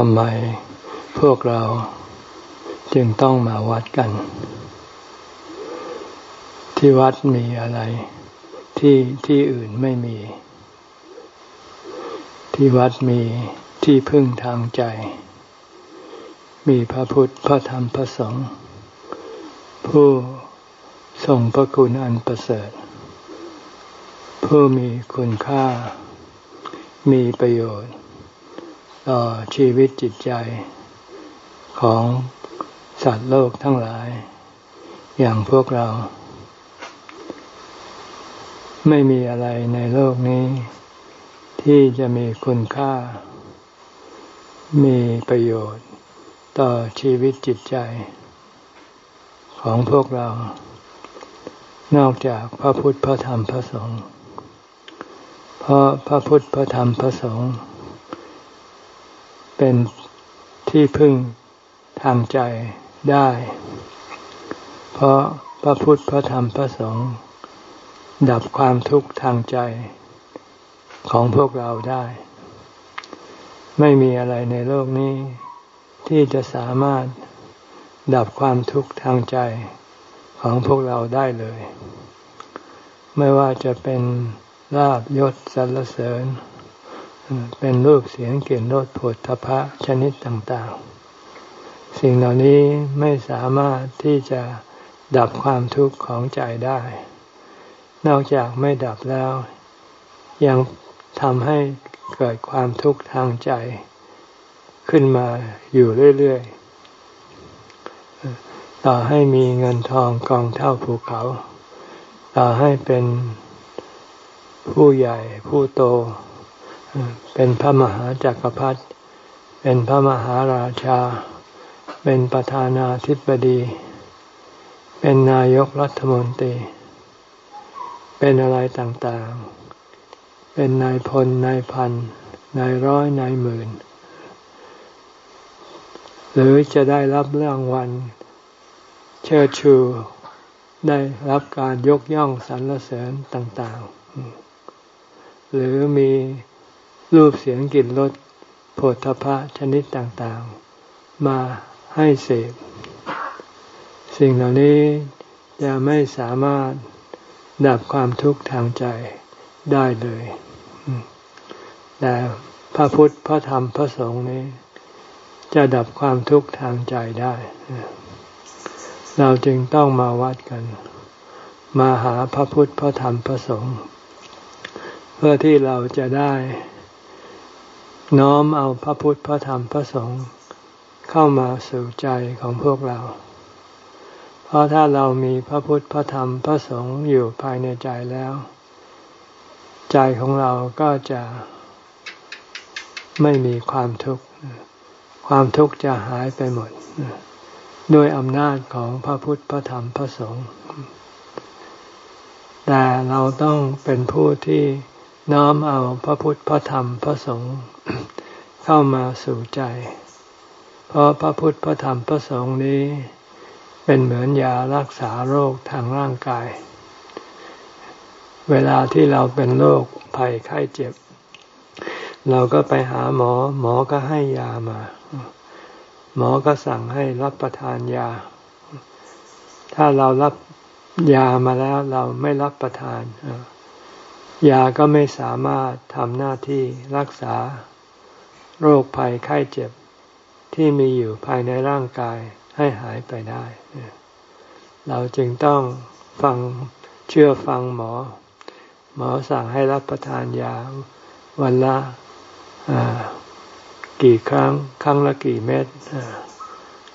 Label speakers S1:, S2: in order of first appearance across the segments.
S1: ทำไมพวกเราจึงต้องมาวัดกัน ที่วัดมีอะไร ที่ที่อื่นไม่มี ที่วัดมีที่พึ่งทางใจ มีพระพุทธพระธรรมพระสงฆ์ผู้ทรงพระคุณอันประเสริฐ ผู้มีคุณค่า มีประโยชน์ ต่อชีวิตจิตใจของสัตว์โลกทั้งหลาย อย่างพวกเรา ไม่มีอะไรในโลกนี้ ที่จะมีคุณค่า มีประโยชน์ต่อชีวิตจิตใจ ของพวกเรา นอกจากพระพุทธพระธรรมพระสงฆ์เพราะพระพุทธพระธรรมพระสงฆ์ เป็นที่พึ่งทางใจได้ เพราะพระพุทธพระธรรมพระสงฆ์ดับความทุกข์ทางใจของพวกเราได้ ไม่มีอะไรในโลกนี้ ที่จะสามารถดับความทุกข์ทางใจของพวกเราได้เลย ไม่ว่าจะเป็นลาบยศสรรเสริญ เป็นรูปเสียงเกลิ่นรสผลทพะชนิดต่างๆ สิ่งเหล่านี้ไม่สามารถที่จะดับความทุกข์ของใจได้ นอกจากไม่ดับแล้ว ยังทำให้เกิดความทุกข์ทางใจ ขึ้นมาอยู่เรื่อยๆ ต่อให้มีเงินทองกองเท่าภูเขา ต่อให้เป็นผู้ใหญ่ผู้โต เป็นพระมหาจากักรพรรดิเป็นพระมหาราชา เป็นประธานาธิบดี เป็นนายกรัฐมนตรี เป็นอะไรต่างๆ เป็นนายพลนายพันนายร้อยนายหมื่น หรือจะได้รับรางวัลเชิดชูได้รับการยกย่องสรรเสริญต่างๆ หรือมี รูปเสียงกลิ่นรสโผฏฐพะชนิดต่างๆ มาให้เสพ สิ่งเหล่านี้จะไม่สามารถดับความทุกข์ทางใจได้เลย แต่พระพุทธพระธรรมพระสงฆ์นี้ จะดับความทุกข์ทางใจได้ เราจึงต้องมาวัดกัน มาหาพระพุทธพระธรรมพระสงฆ์เพื่อที่เราจะได้ น้อมเอาพระพุทธพระธรรมพระสงฆ์เข้ามาสู่ใจของพวกเรา เพราะถ้าเรามีพระพุทธพระธรรมพระสงฆ์อยู่ภายในใจแล้ว ใจของเราก็จะไม่มีความทุกข์ ความทุกข์จะหายไปหมด ด้วยอำนาจของพระพุทธพระธรรมพระสงฆ์แต่เราต้องเป็นผู้ที่ น้อมเอาพระพุทธพระธรรมพระสงฆ์เข้ามาสู่ใจ เพราะพระพุทธพระธรรมพระสงฆ์นี้ เป็นเหมือนยารักษาโรคทางร่างกาย เวลาที่เราเป็นโรคภัยไข้เจ็บ เราก็ไปหาหมอ หมอก็ให้ยามา หมอก็สั่งให้รับประทานยา ถ้าเรารับยามาแล้วเราไม่รับประทาน ยาก็ไม่สามารถทำหน้าที่รักษา โรคภัยไข้เจ็บที่มีอยู่ภายในร่างกายให้หายไปได้ เราจึงต้องฟังเชื่อฟังหมอ หมอสั่งให้รับประทานยาวันละกี่ครั้ง ครั้งละกี่เม็ด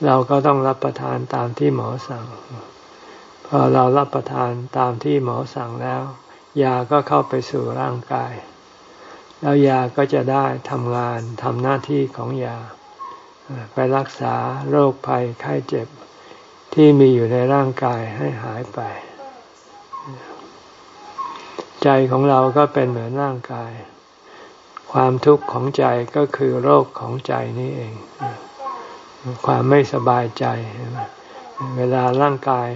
S1: เราก็ต้องรับประทานตามที่หมอสั่ง พอเรารับประทานตามที่หมอสั่งแล้ว ยาก็เข้าไปสู่ร่างกาย แล้วยาก็จะได้ทำงานทำหน้าที่ของยา ไปรักษาโรคภัยไข้เจ็บที่มีอยู่ในร่างกายให้หายไป ใจของเราก็เป็นเหมือนร่างกาย ความทุกข์ของใจก็คือโรคของใจนี่เอง ความไม่สบายใจ เวลาร่างกาย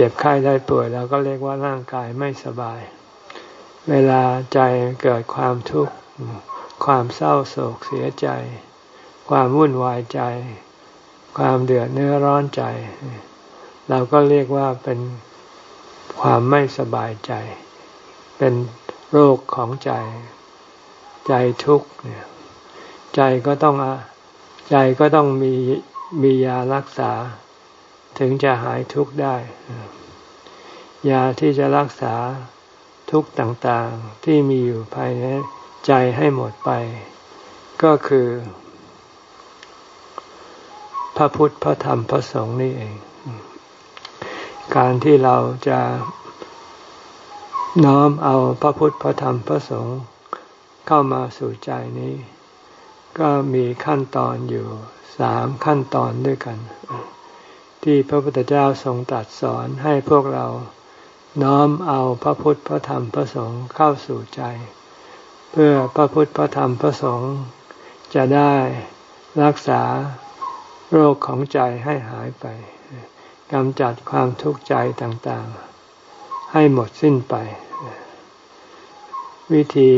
S1: เจ็บไข้ได้ป่วยเราก็เรียกว่าร่างกายไม่สบาย เวลาใจเกิดความทุกข์ ความเศร้าโศกเสียใจ ความวุ่นวายใจ ความเดือดเนื้อร้อนใจ เราก็เรียกว่าเป็นความไม่สบายใจ เป็นโรคของใจ ใจทุกข์เนี่ยใจก็ต้องใจก็ต้องมีมียารักษา ถึงจะหายทุกข์ได้ ยาที่จะรักษาทุกข์ต่างๆที่มีอยู่ภายในใจให้หมดไป ก็คือ พระพุทธพระธรรมพระสงฆ์นี่เอง การที่เราจะน้อมเอาพระพุทธพระธรรมพระสงฆ์เข้ามาสู่ใจนี้ ก็มีขั้นตอนอยู่สามขั้นตอนด้วยกัน ที่พระพุทธเจ้าทรงตรัสสอนให้พวกเราน้อมเอาพระพุทธพระธรรมพระสงฆ์เข้าสู่ใจ เพื่อพระพุทธพระธรรมพระสงฆ์จะได้รักษาโรคของใจให้หายไปกำจัดความทุกข์ใจต่างๆ ให้หมดสิ้นไป วิธี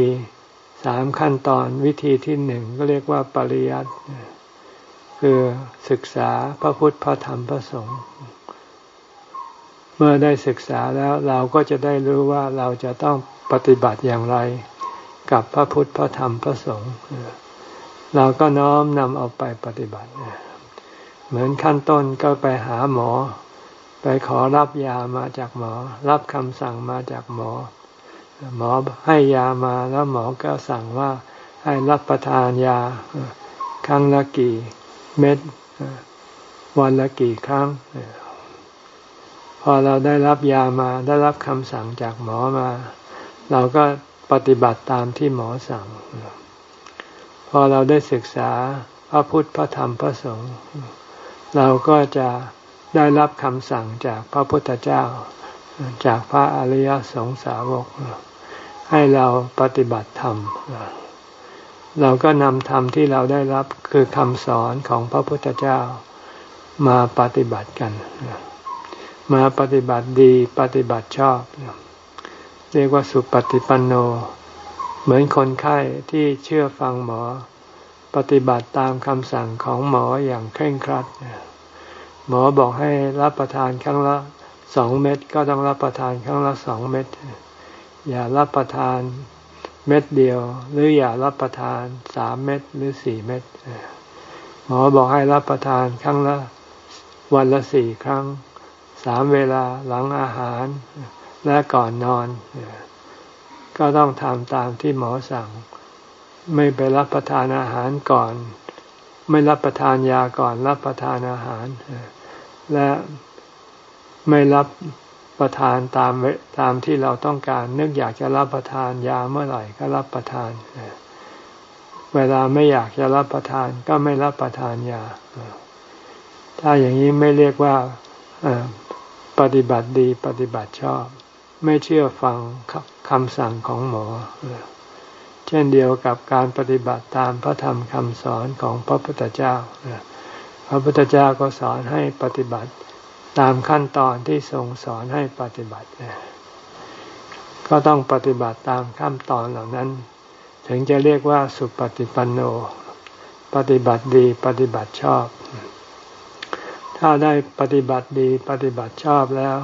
S1: สามขั้นตอนวิธีที่หนึ่งก็เรียกว่าปริยัติ คือศึกษาพระพุทธพระธรรมพระสงฆ์เมื่อได้ศึกษาแล้วเราก็จะได้รู้ว่าเราจะต้องปฏิบัติอย่างไร กับพระพุทธพระธรรมพระสงฆ์เราก็น้อมนำเอาไปปฏิบัติ เหมือนขั้นต้นก็ไปหาหมอ ไปขอรับยามาจากหมอ รับคำสั่งมาจากหมอ หมอให้ยามาแล้วหมอก็สั่งว่าให้รับประทานยาครั้งละกี่ เม็ดวันละกี่ครั้ง พอเราได้รับยามาได้รับคำสั่งจากหมอมา เราก็ปฏิบัติตามที่หมอสั่ง พอเราได้ศึกษาพระพุทธพระธรรมพระสงฆ์เราก็จะได้รับคำสั่งจากพระพุทธเจ้า จากพระอริยสงสาวก ให้เราปฏิบัติธรรม เราก็นำธรรมที่เราได้รับคือคำสอนของพระพุทธเจ้ามาปฏิบัติกัน มาปฏิบัติดีปฏิบัติชอบ เรียกว่าสุปฏิปันโน เหมือนคนไข้ที่เชื่อฟังหมอ ปฏิบัติตามคำสั่งของหมออย่างเคร่งครัด หมอบอกให้รับประทานครั้งละสองเม็ดก็ต้องรับประทานครั้งละสองเม็ดอย่ารับประทาน เม็ดเดียว หรืออย่ารับประทานสามเม็ดหรือสี่เม็ดหมอบอกให้รับประทานครั้งละวันละสี่ครั้งสามเวลาหลังอาหารและก่อนนอน ก็ต้องทำตามที่หมอสั่ง ไม่ไปรับประทานอาหารก่อน ไม่รับประทานยาก่อนรับประทานอาหาร และไม่รับ ประทานตามตามที่เราต้องการ นึกอยากจะรับประทานยาเมื่อไหร่ก็รับประทาน เวลาไม่อยากจะรับประทานก็ไม่รับประทานยา ถ้าอย่างนี้ไม่เรียกว่าปฏิบัติดีปฏิบัติชอบ ไม่เชื่อฟังคำสั่งของหมอ เช่นเดียวกับการปฏิบัติตามพระธรรมคำสอนของพระพุทธเจ้าพระพุทธเจ้าก็สอนให้ปฏิบัติ ตามขั้นตอนที่ทรงสอนให้ปฏิบัติ ก็ต้องปฏิบัติตามขั้นตอนเหล่านั้น ถึงจะเรียกว่าสุปฏิปันโน ปฏิบัติดีปฏิบัติชอบ ถ้าได้ปฏิบัติดีปฏิบัติชอบแล้ว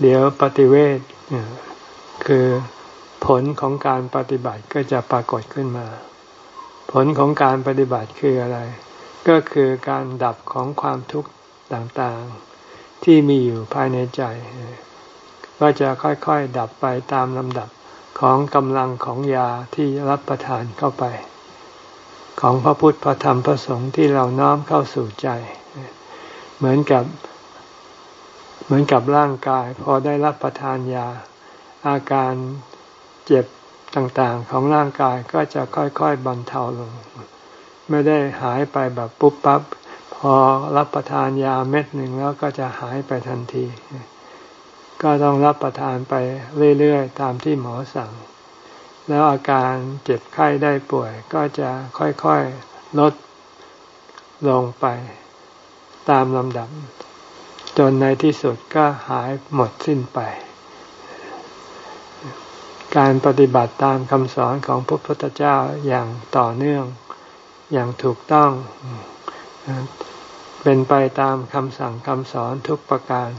S1: เดี๋ยวปฏิเวทคือผลของการปฏิบัติก็จะปรากฏขึ้นมา ผลของการปฏิบัติคืออะไร ก็คือการดับของความทุกข์ต่างๆ ที่มีอยู่ภายในใจ ก็จะค่อยๆดับไปตามลำดับของกำลังของยาที่รับประทานเข้าไป ของพระพุทธพระธรรมพระสงฆ์ที่เราน้อมเข้าสู่ใจ เหมือนกับ เหมือนกับร่างกาย พอได้รับประทานยา อาการเจ็บต่างๆ ของร่างกายก็จะค่อยๆบรรเทาลง ไม่ได้หายไปแบบปุ๊บปั๊บ อรับประทานยาเม็ดหนึ่งแล้วก็จะหายไปทันที ก็ต้องรับประทานไปเรื่อยๆ ตามที่หมอสั่ง แล้วอาการเจ็บไข้ได้ป่วย ก็จะค่อยๆลดลงไปตามลำดับ จนในที่สุดก็หายหมดสิ้นไป การปฏิบัติตามคำสอนของพระพุทธเจ้าอย่างต่อเนื่องอย่างถูกต้อง เป็นไปตามคำสั่งคำสอนทุกประการ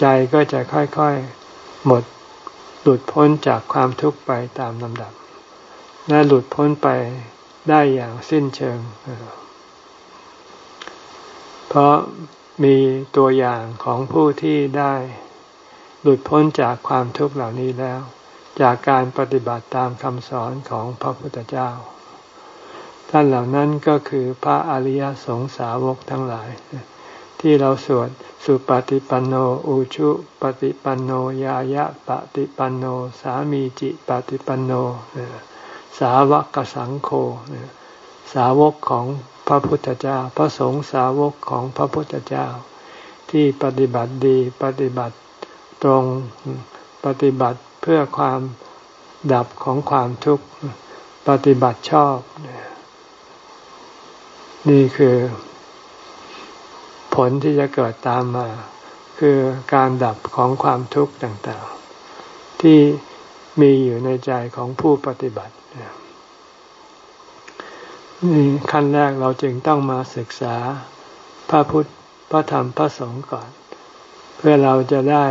S1: ใจก็จะค่อยๆหมดหลุดพ้นจากความทุกข์ไปตามลำดับ และหลุดพ้นไปได้อย่างสิ้นเชิง เพราะมีตัวอย่างของผู้ที่ได้หลุดพ้นจากความทุกข์เหล่านี้แล้ว จากการปฏิบัติตามคำสอนของพระพุทธเจ้า ท่านเหล่านั้นก็คือพระอริยสงสาวกทั้งหลาย ที่เราสวดสุปฏิปันโนอุชุปฏิปันโนยายะปฏิปันโน สามีจิปฏิปันโน สาวกสังโฆสาวกของพระพุทธเจ้า พระสงฆ์สาวกของพระพุทธเจ้า ที่ปฏิบัติดีปฏิบัติตรงปฏิบัติเพื่อความดับของความทุกข์ ปฏิบัติชอบ นี่คือผลที่จะเกิดตามมา คือการดับของความทุกข์ต่างๆ ที่มีอยู่ในใจของผู้ปฏิบัตินี่ขั้นแรกเราจึงต้องมาศึกษาพระพุทธพระธรรมพระสงฆ์ก่อน เพื่อเราจะได้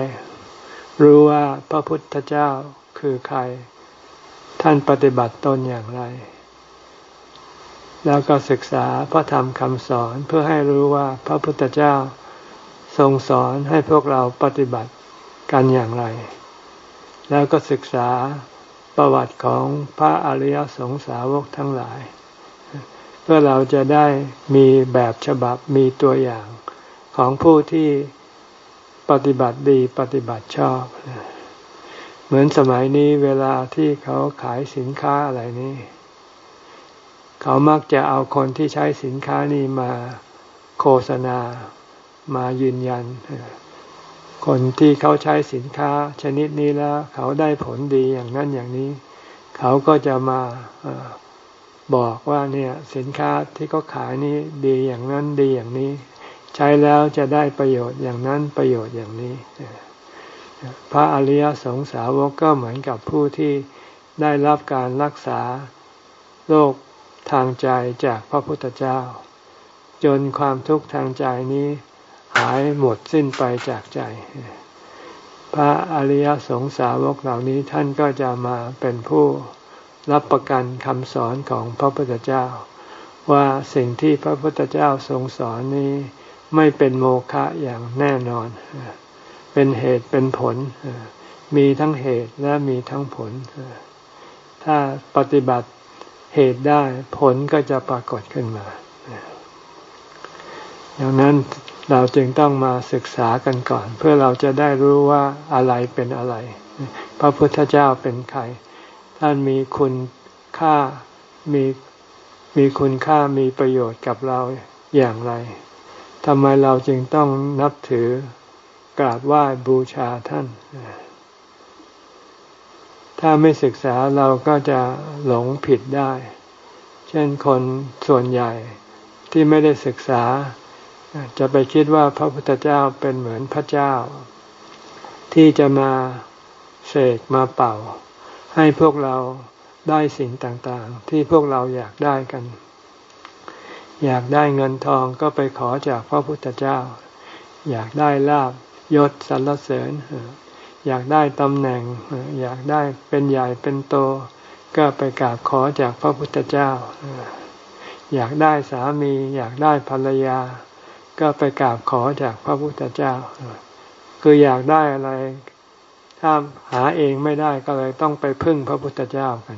S1: รู้ว่าพระพุทธเจ้าคือใคร ท่านปฏิบัติตนอย่างไร แล้วก็ศึกษาพระธรรมคำสอนเพื่อให้รู้ว่าพระพุทธเจ้าทรงสอนให้พวกเราปฏิบัติกันอย่างไร แล้วก็ศึกษาประวัติของพระอริยสงสาวกทั้งหลาย เพื่อเราจะได้มีแบบฉบับมีตัวอย่างของผู้ที่ปฏิบัติดีปฏิบัติชอบ เหมือนสมัยนี้เวลาที่เขาขายสินค้าอะไรนี้ เขามักจะเอาคนที่ใช้สินค้านี้มาโฆษณามายืนยัน คนที่เขาใช้สินค้าชนิดนี้แล้ว เขาได้ผลดีอย่างนั้นอย่างนี้ เขาก็จะมาบอกว่าเนี่ยสินค้าที่เขาขายนี้ดีอย่างนั้นดีอย่างนี้ ใช้แล้วจะได้ประโยชน์อย่างนั้นประโยชน์อย่างนี้ พระอริยสงสาวกก็เหมือนกับผู้ที่ได้รับการรักษาโรค ทางใจจากพระพุทธเจ้า จนความทุกข์ทางใจนี้หายหมดสิ้นไปจากใจ พระอริยสงสาวกเหล่านี้ท่านก็จะมาเป็นผู้รับประกันคำสอนของพระพุทธเจ้า ว่าสิ่งที่พระพุทธเจ้าทรงสอนนี้ไม่เป็นโมฆะอย่างแน่นอน เป็นเหตุเป็นผล มีทั้งเหตุและมีทั้งผล ถ้าปฏิบัติ เหตุได้ผลก็จะปรากฏขึ้นมาดังนั้นเราจึงต้องมาศึกษากันก่อน เพื่อเราจะได้รู้ว่าอะไรเป็นอะไร พระพุทธเจ้าเป็นใคร ท่านมีคุณค่ามีมีคุณค่ามีประโยชน์กับเราอย่างไรทำไมเราจึงต้องนับถือกราบไหว้บูชาท่าน ถ้าไม่ศึกษาเราก็จะหลงผิดได้ เช่นคนส่วนใหญ่ที่ไม่ได้ศึกษา จะไปคิดว่าพระพุทธเจ้าเป็นเหมือนพระเจ้า ที่จะมาเสกมาเป่า ให้พวกเราได้สิ่งต่างๆ ที่พวกเราอยากได้กัน อยากได้เงินทองก็ไปขอจากพระพุทธเจ้า อยากได้ลาบยศสรรเสริญ อยากได้ตำแหน่ง อยากได้เป็นใหญ่เป็นโต ก็ไปกราบขอจากพระพุทธเจ้า อยากได้สามี อยากได้ภรรยา ก็ไปกราบขอจากพระพุทธเจ้า คืออยากได้อะไร ถ้าหาเองไม่ได้ก็เลยต้องไปพึ่งพระพุทธเจ้ากัน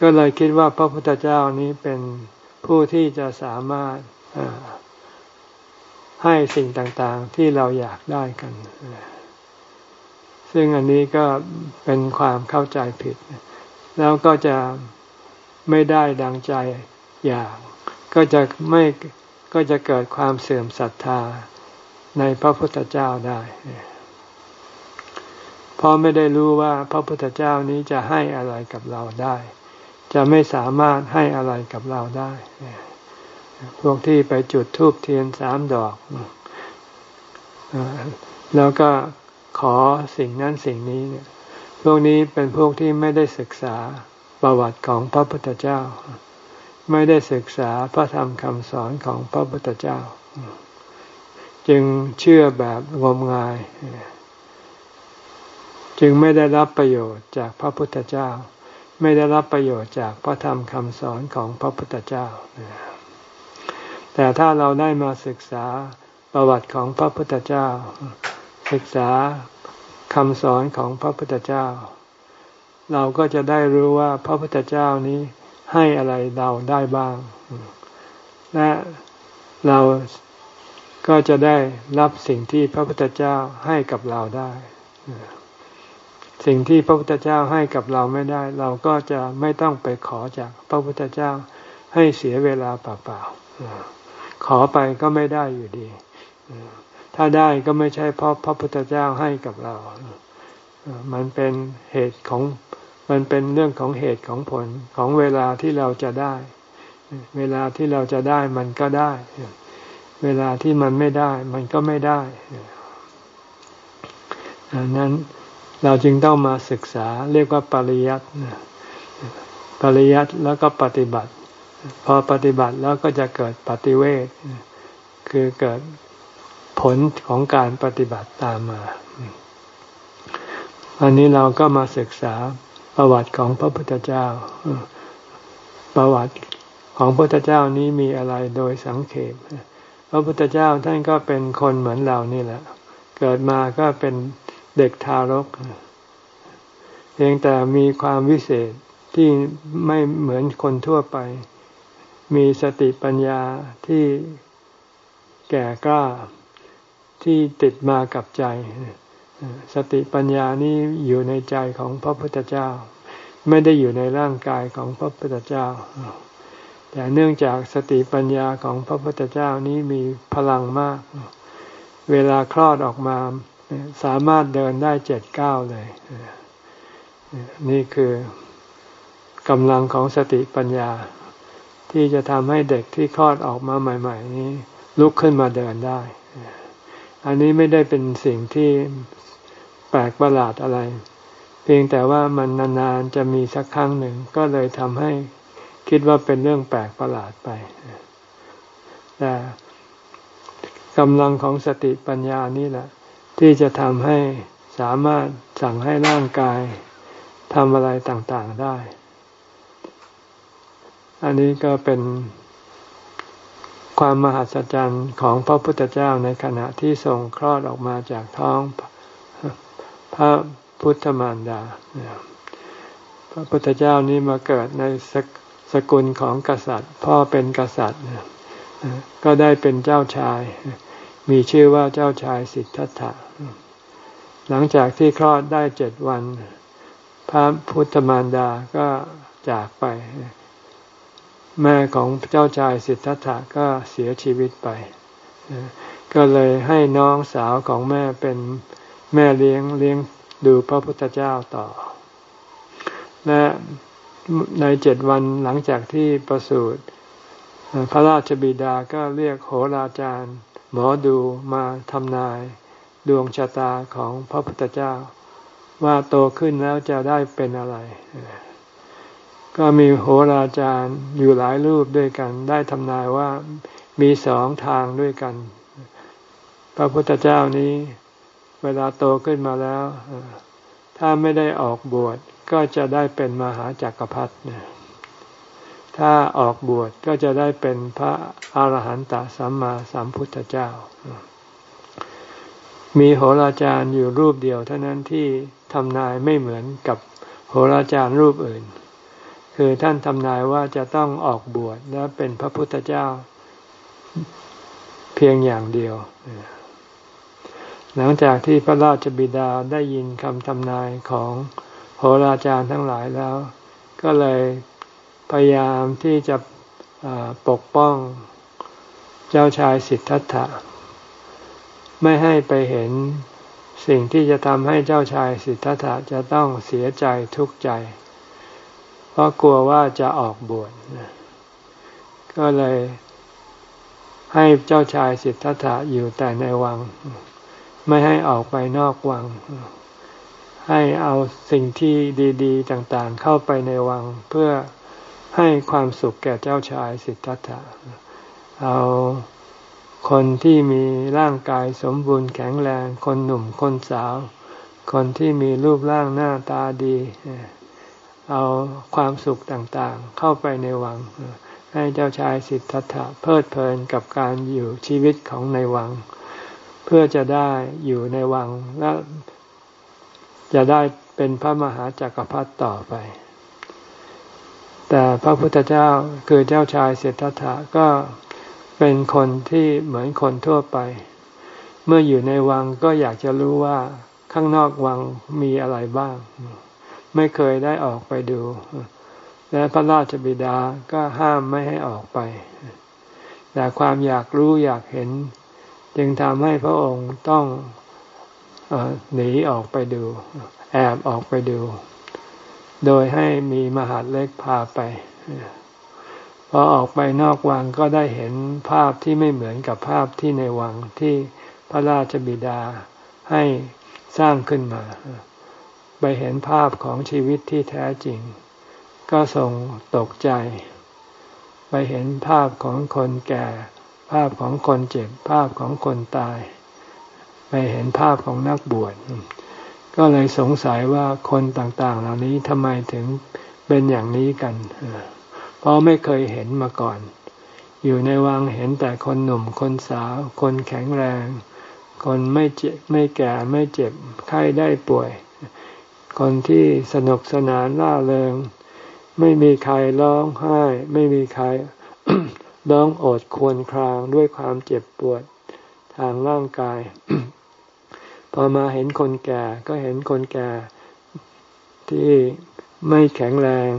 S1: ก็เลยคิดว่าพระพุทธเจ้านี้เป็นผู้ที่จะสามารถให้สิ่งต่างๆที่เราอยากได้กัน ซึ่งอันนี้ก็เป็นความเข้าใจผิด แล้วก็จะไม่ได้ดังใจอยาก ก็จะไม่ก็จะเกิดความเสื่อมศรัทธาในพระพุทธเจ้าได้ เพราะไม่ได้รู้ว่าพระพุทธเจ้านี้จะให้อะไรกับเราได้ จะไม่สามารถให้อะไรกับเราได้ พวกที่ไปจุดธูปเทียนสามดอก แล้วก็ ขอสิ่งนั้นสิ่งนี้เนี่ยพวกนี้เป็นพวกที่ไม่ได้ศึกษาประวัติของพระพุทธเจ้า ไม่ได้ศึกษาพระธรรมคำสอนของพระพุทธเจ้า จึงเชื่อแบบงมงาย จึงไม่ได้รับประโยชน์จากพระพุทธเจ้า ไม่ได้รับประโยชน์จากพระธรรมคำสอนของพระพุทธเจ้า แต่ถ้าเราได้มาศึกษาประวัติของพระพุทธเจ้า ศึกษาคำสอนของพระพุทธเจ้า เราก็จะได้รู้ว่าพระพุทธเจ้านี้ให้อะไรเราได้บ้าง และเราก็จะได้รับสิ่งที่พระพุทธเจ้าให้กับเราได้ สิ่งที่พระพุทธเจ้าให้กับเราไม่ได้ เราก็จะไม่ต้องไปขอจากพระพุทธเจ้าให้เสียเวลาเปล่าๆขอไปก็ไม่ได้อยู่ดี ถ้าได้ก็ไม่ใช่เพราะพระพุทธเจ้าให้กับเรา มันเป็นเหตุของมันเป็นเรื่องของเหตุของผลของเวลาที่เราจะได้ เวลาที่เราจะได้มันก็ได้ เวลาที่มันไม่ได้ มันก็ไม่ได้ดังนั้นเราจึงต้องมาศึกษาเรียกว่าปริยัติปริยัติแล้วก็ปฏิบัติ พอปฏิบัติแล้วก็จะเกิดปฏิเวทคือเกิด ผลของการปฏิบัติตามมาอันนี้เราก็มาศึกษาประวัติของพระพุทธเจ้า ประวัติของพระพุทธเจ้านี้มีอะไรโดยสังเขปพระพุทธเจ้าท่านก็เป็นคนเหมือนเรานี่แหละ เกิดมาก็เป็นเด็กทารก เพียงแต่มีความวิเศษที่ไม่เหมือนคนทั่วไป มีสติปัญญาที่แก่กล้า ที่ติดมากับใจ สติปัญญานี้อยู่ในใจของพระพุทธเจ้า ไม่ได้อยู่ในร่างกายของพระพุทธเจ้า แต่เนื่องจากสติปัญญาของพระพุทธเจ้านี้มีพลังมาก เวลาคลอดออกมาสามารถเดินได้เจ็ดเก้าเลย นี่คือกำลังของสติปัญญา ที่จะทำให้เด็กที่คลอดออกมาใหม่ ๆ นี้ ลุกขึ้นมาเดินได้ อันนี้ไม่ได้เป็นสิ่งที่แปลกประหลาดอะไร เพียงแต่ว่ามันนานๆจะมีสักครั้งหนึ่งก็เลยทำให้คิดว่าเป็นเรื่องแปลกประหลาดไปแต่กำลังของสติปัญญานี่แหละ ที่จะทำให้สามารถสั่งให้ร่างกายทำอะไรต่างๆได้ อันนี้ก็เป็น ความมหัศจรรย์ของพระพุทธเจ้าในขณะที่ทรงคลอดออกมาจากท้องพระพุทธมารดา พระพุทธเจ้านี้มาเกิดในสสกุลของกษัตริย์ พ่อเป็นกษัตริย์ ก็ได้เป็นเจ้าชาย มีชื่อว่าเจ้าชายสิทธัตถะ หลังจากที่คลอดได้เจ็ดวัน พระพุทธมารดาก็จากไป แม่ของเจ้าชายสิทธัตถะก็เสียชีวิตไป ก็เลยให้น้องสาวของแม่เป็นแม่เลี้ยงเลี้ยงดูพระพุทธเจ้าต่อ และในเจ็ดวันหลังจากที่ประสูติพระราชบิดาก็เรียกโหราจารย์ หมอดูมาทำนาย ดวงชะตาของพระพุทธเจ้า ว่าโตขึ้นแล้วจะได้เป็นอะไร ก็มีโหราจารย์อยู่หลายรูปด้วยกัน ได้ทำนายว่ามีสองทางด้วยกัน พระพุทธเจ้านี้ เวลาโตขึ้นมาแล้ว ถ้าไม่ได้ออกบวชก็จะได้เป็นมหาจักรพรรดิถ้าออกบวชก็จะได้เป็นพระอาหารหันตสัมมาสัมพุทธเจ้า มีโหราจารย์อยู่รูปเดียวเท่านั้นที่ทำนายไม่เหมือนกับโหราจารย์รูปอื่น คือท่านทำนายว่าจะต้องออกบวชและเป็นพระพุทธเจ้า เพียงอย่างเดียว หลังจากที่พระราชบิดาได้ยินคำทำนายของโหราจารย์ทั้งหลายแล้ว ก็เลยพยายามที่จะปกป้องเจ้าชายสิทธัตถะ ไม่ให้ไปเห็นสิ่งที่จะทำให้เจ้าชายสิทธัตถะจะต้องเสียใจทุกข์ใจ เพราะกลัวว่าจะออกบวชก็เลยให้เจ้าชายสิทธัตถะอยู่แต่ในวัง ไม่ให้ออกไปนอกวัง ให้เอาสิ่งที่ดี ๆ ต่างๆ เข้าไปในวังเพื่อให้ความสุขแก่เจ้าชายสิทธัตถะ เอาคนที่มีร่างกายสมบูรณ์แข็งแรง คนหนุ่มคนสาว คนที่มีรูปร่างหน้าตาดี เอาความสุขต่างๆ เข้าไปในวัง ให้เจ้าชายสิทธัตถะเพลิดเพลินกับการอยู่ชีวิตของในวัง เพื่อจะได้อยู่ในวังและจะได้เป็นพระมหาจากักรพรรดิต่อไป แต่พระพุทธเจ้าคือเจ้าชายเศรษฐะก็เป็นคนที่เหมือนคนทั่วไป เมื่ออยู่ในวังก็อยากจะรู้ว่าข้างนอกวังมีอะไรบ้าง ไม่เคยได้ออกไปดู และพระราชบิดาก็ห้ามไม่ให้ออกไป แต่ความอยากรู้อยากเห็น จึงทำให้พระองค์ต้องหนีออกไปดู แอบออกไปดู โดยให้มีมหาดเล็กพาไปพอออกไปนอกวังก็ได้เห็นภาพที่ไม่เหมือนกับภาพที่ในวังที่พระราชบิดาให้สร้างขึ้นมา ไปเห็นภาพของชีวิตที่แท้จริง ก็ทรงตกใจ ไปเห็นภาพของคนแก่ ภาพของคนเจ็บ ภาพของคนตาย ไปเห็นภาพของนักบวช ก็เลยสงสัยว่าคนต่างๆ เหล่านี้ทำไมถึงเป็นอย่างนี้กัน เพราะไม่เคยเห็นมาก่อน อยู่ในวังเห็นแต่คนหนุ่ม คนสาว คนแข็งแรง คนไม่เจ็บไม่แก่ไม่เจ็บไข้ได้ป่วย คนที่สนุกสนานล่าเริง ไม่มีใครร้องไห้ ไม่มีใครร้องโอดควรครางด้วยความเจ็บปวดทางร่างกาย พอมาเห็นคนแก่ก็เห็นคนแก่ที่ไม่แข็งแรง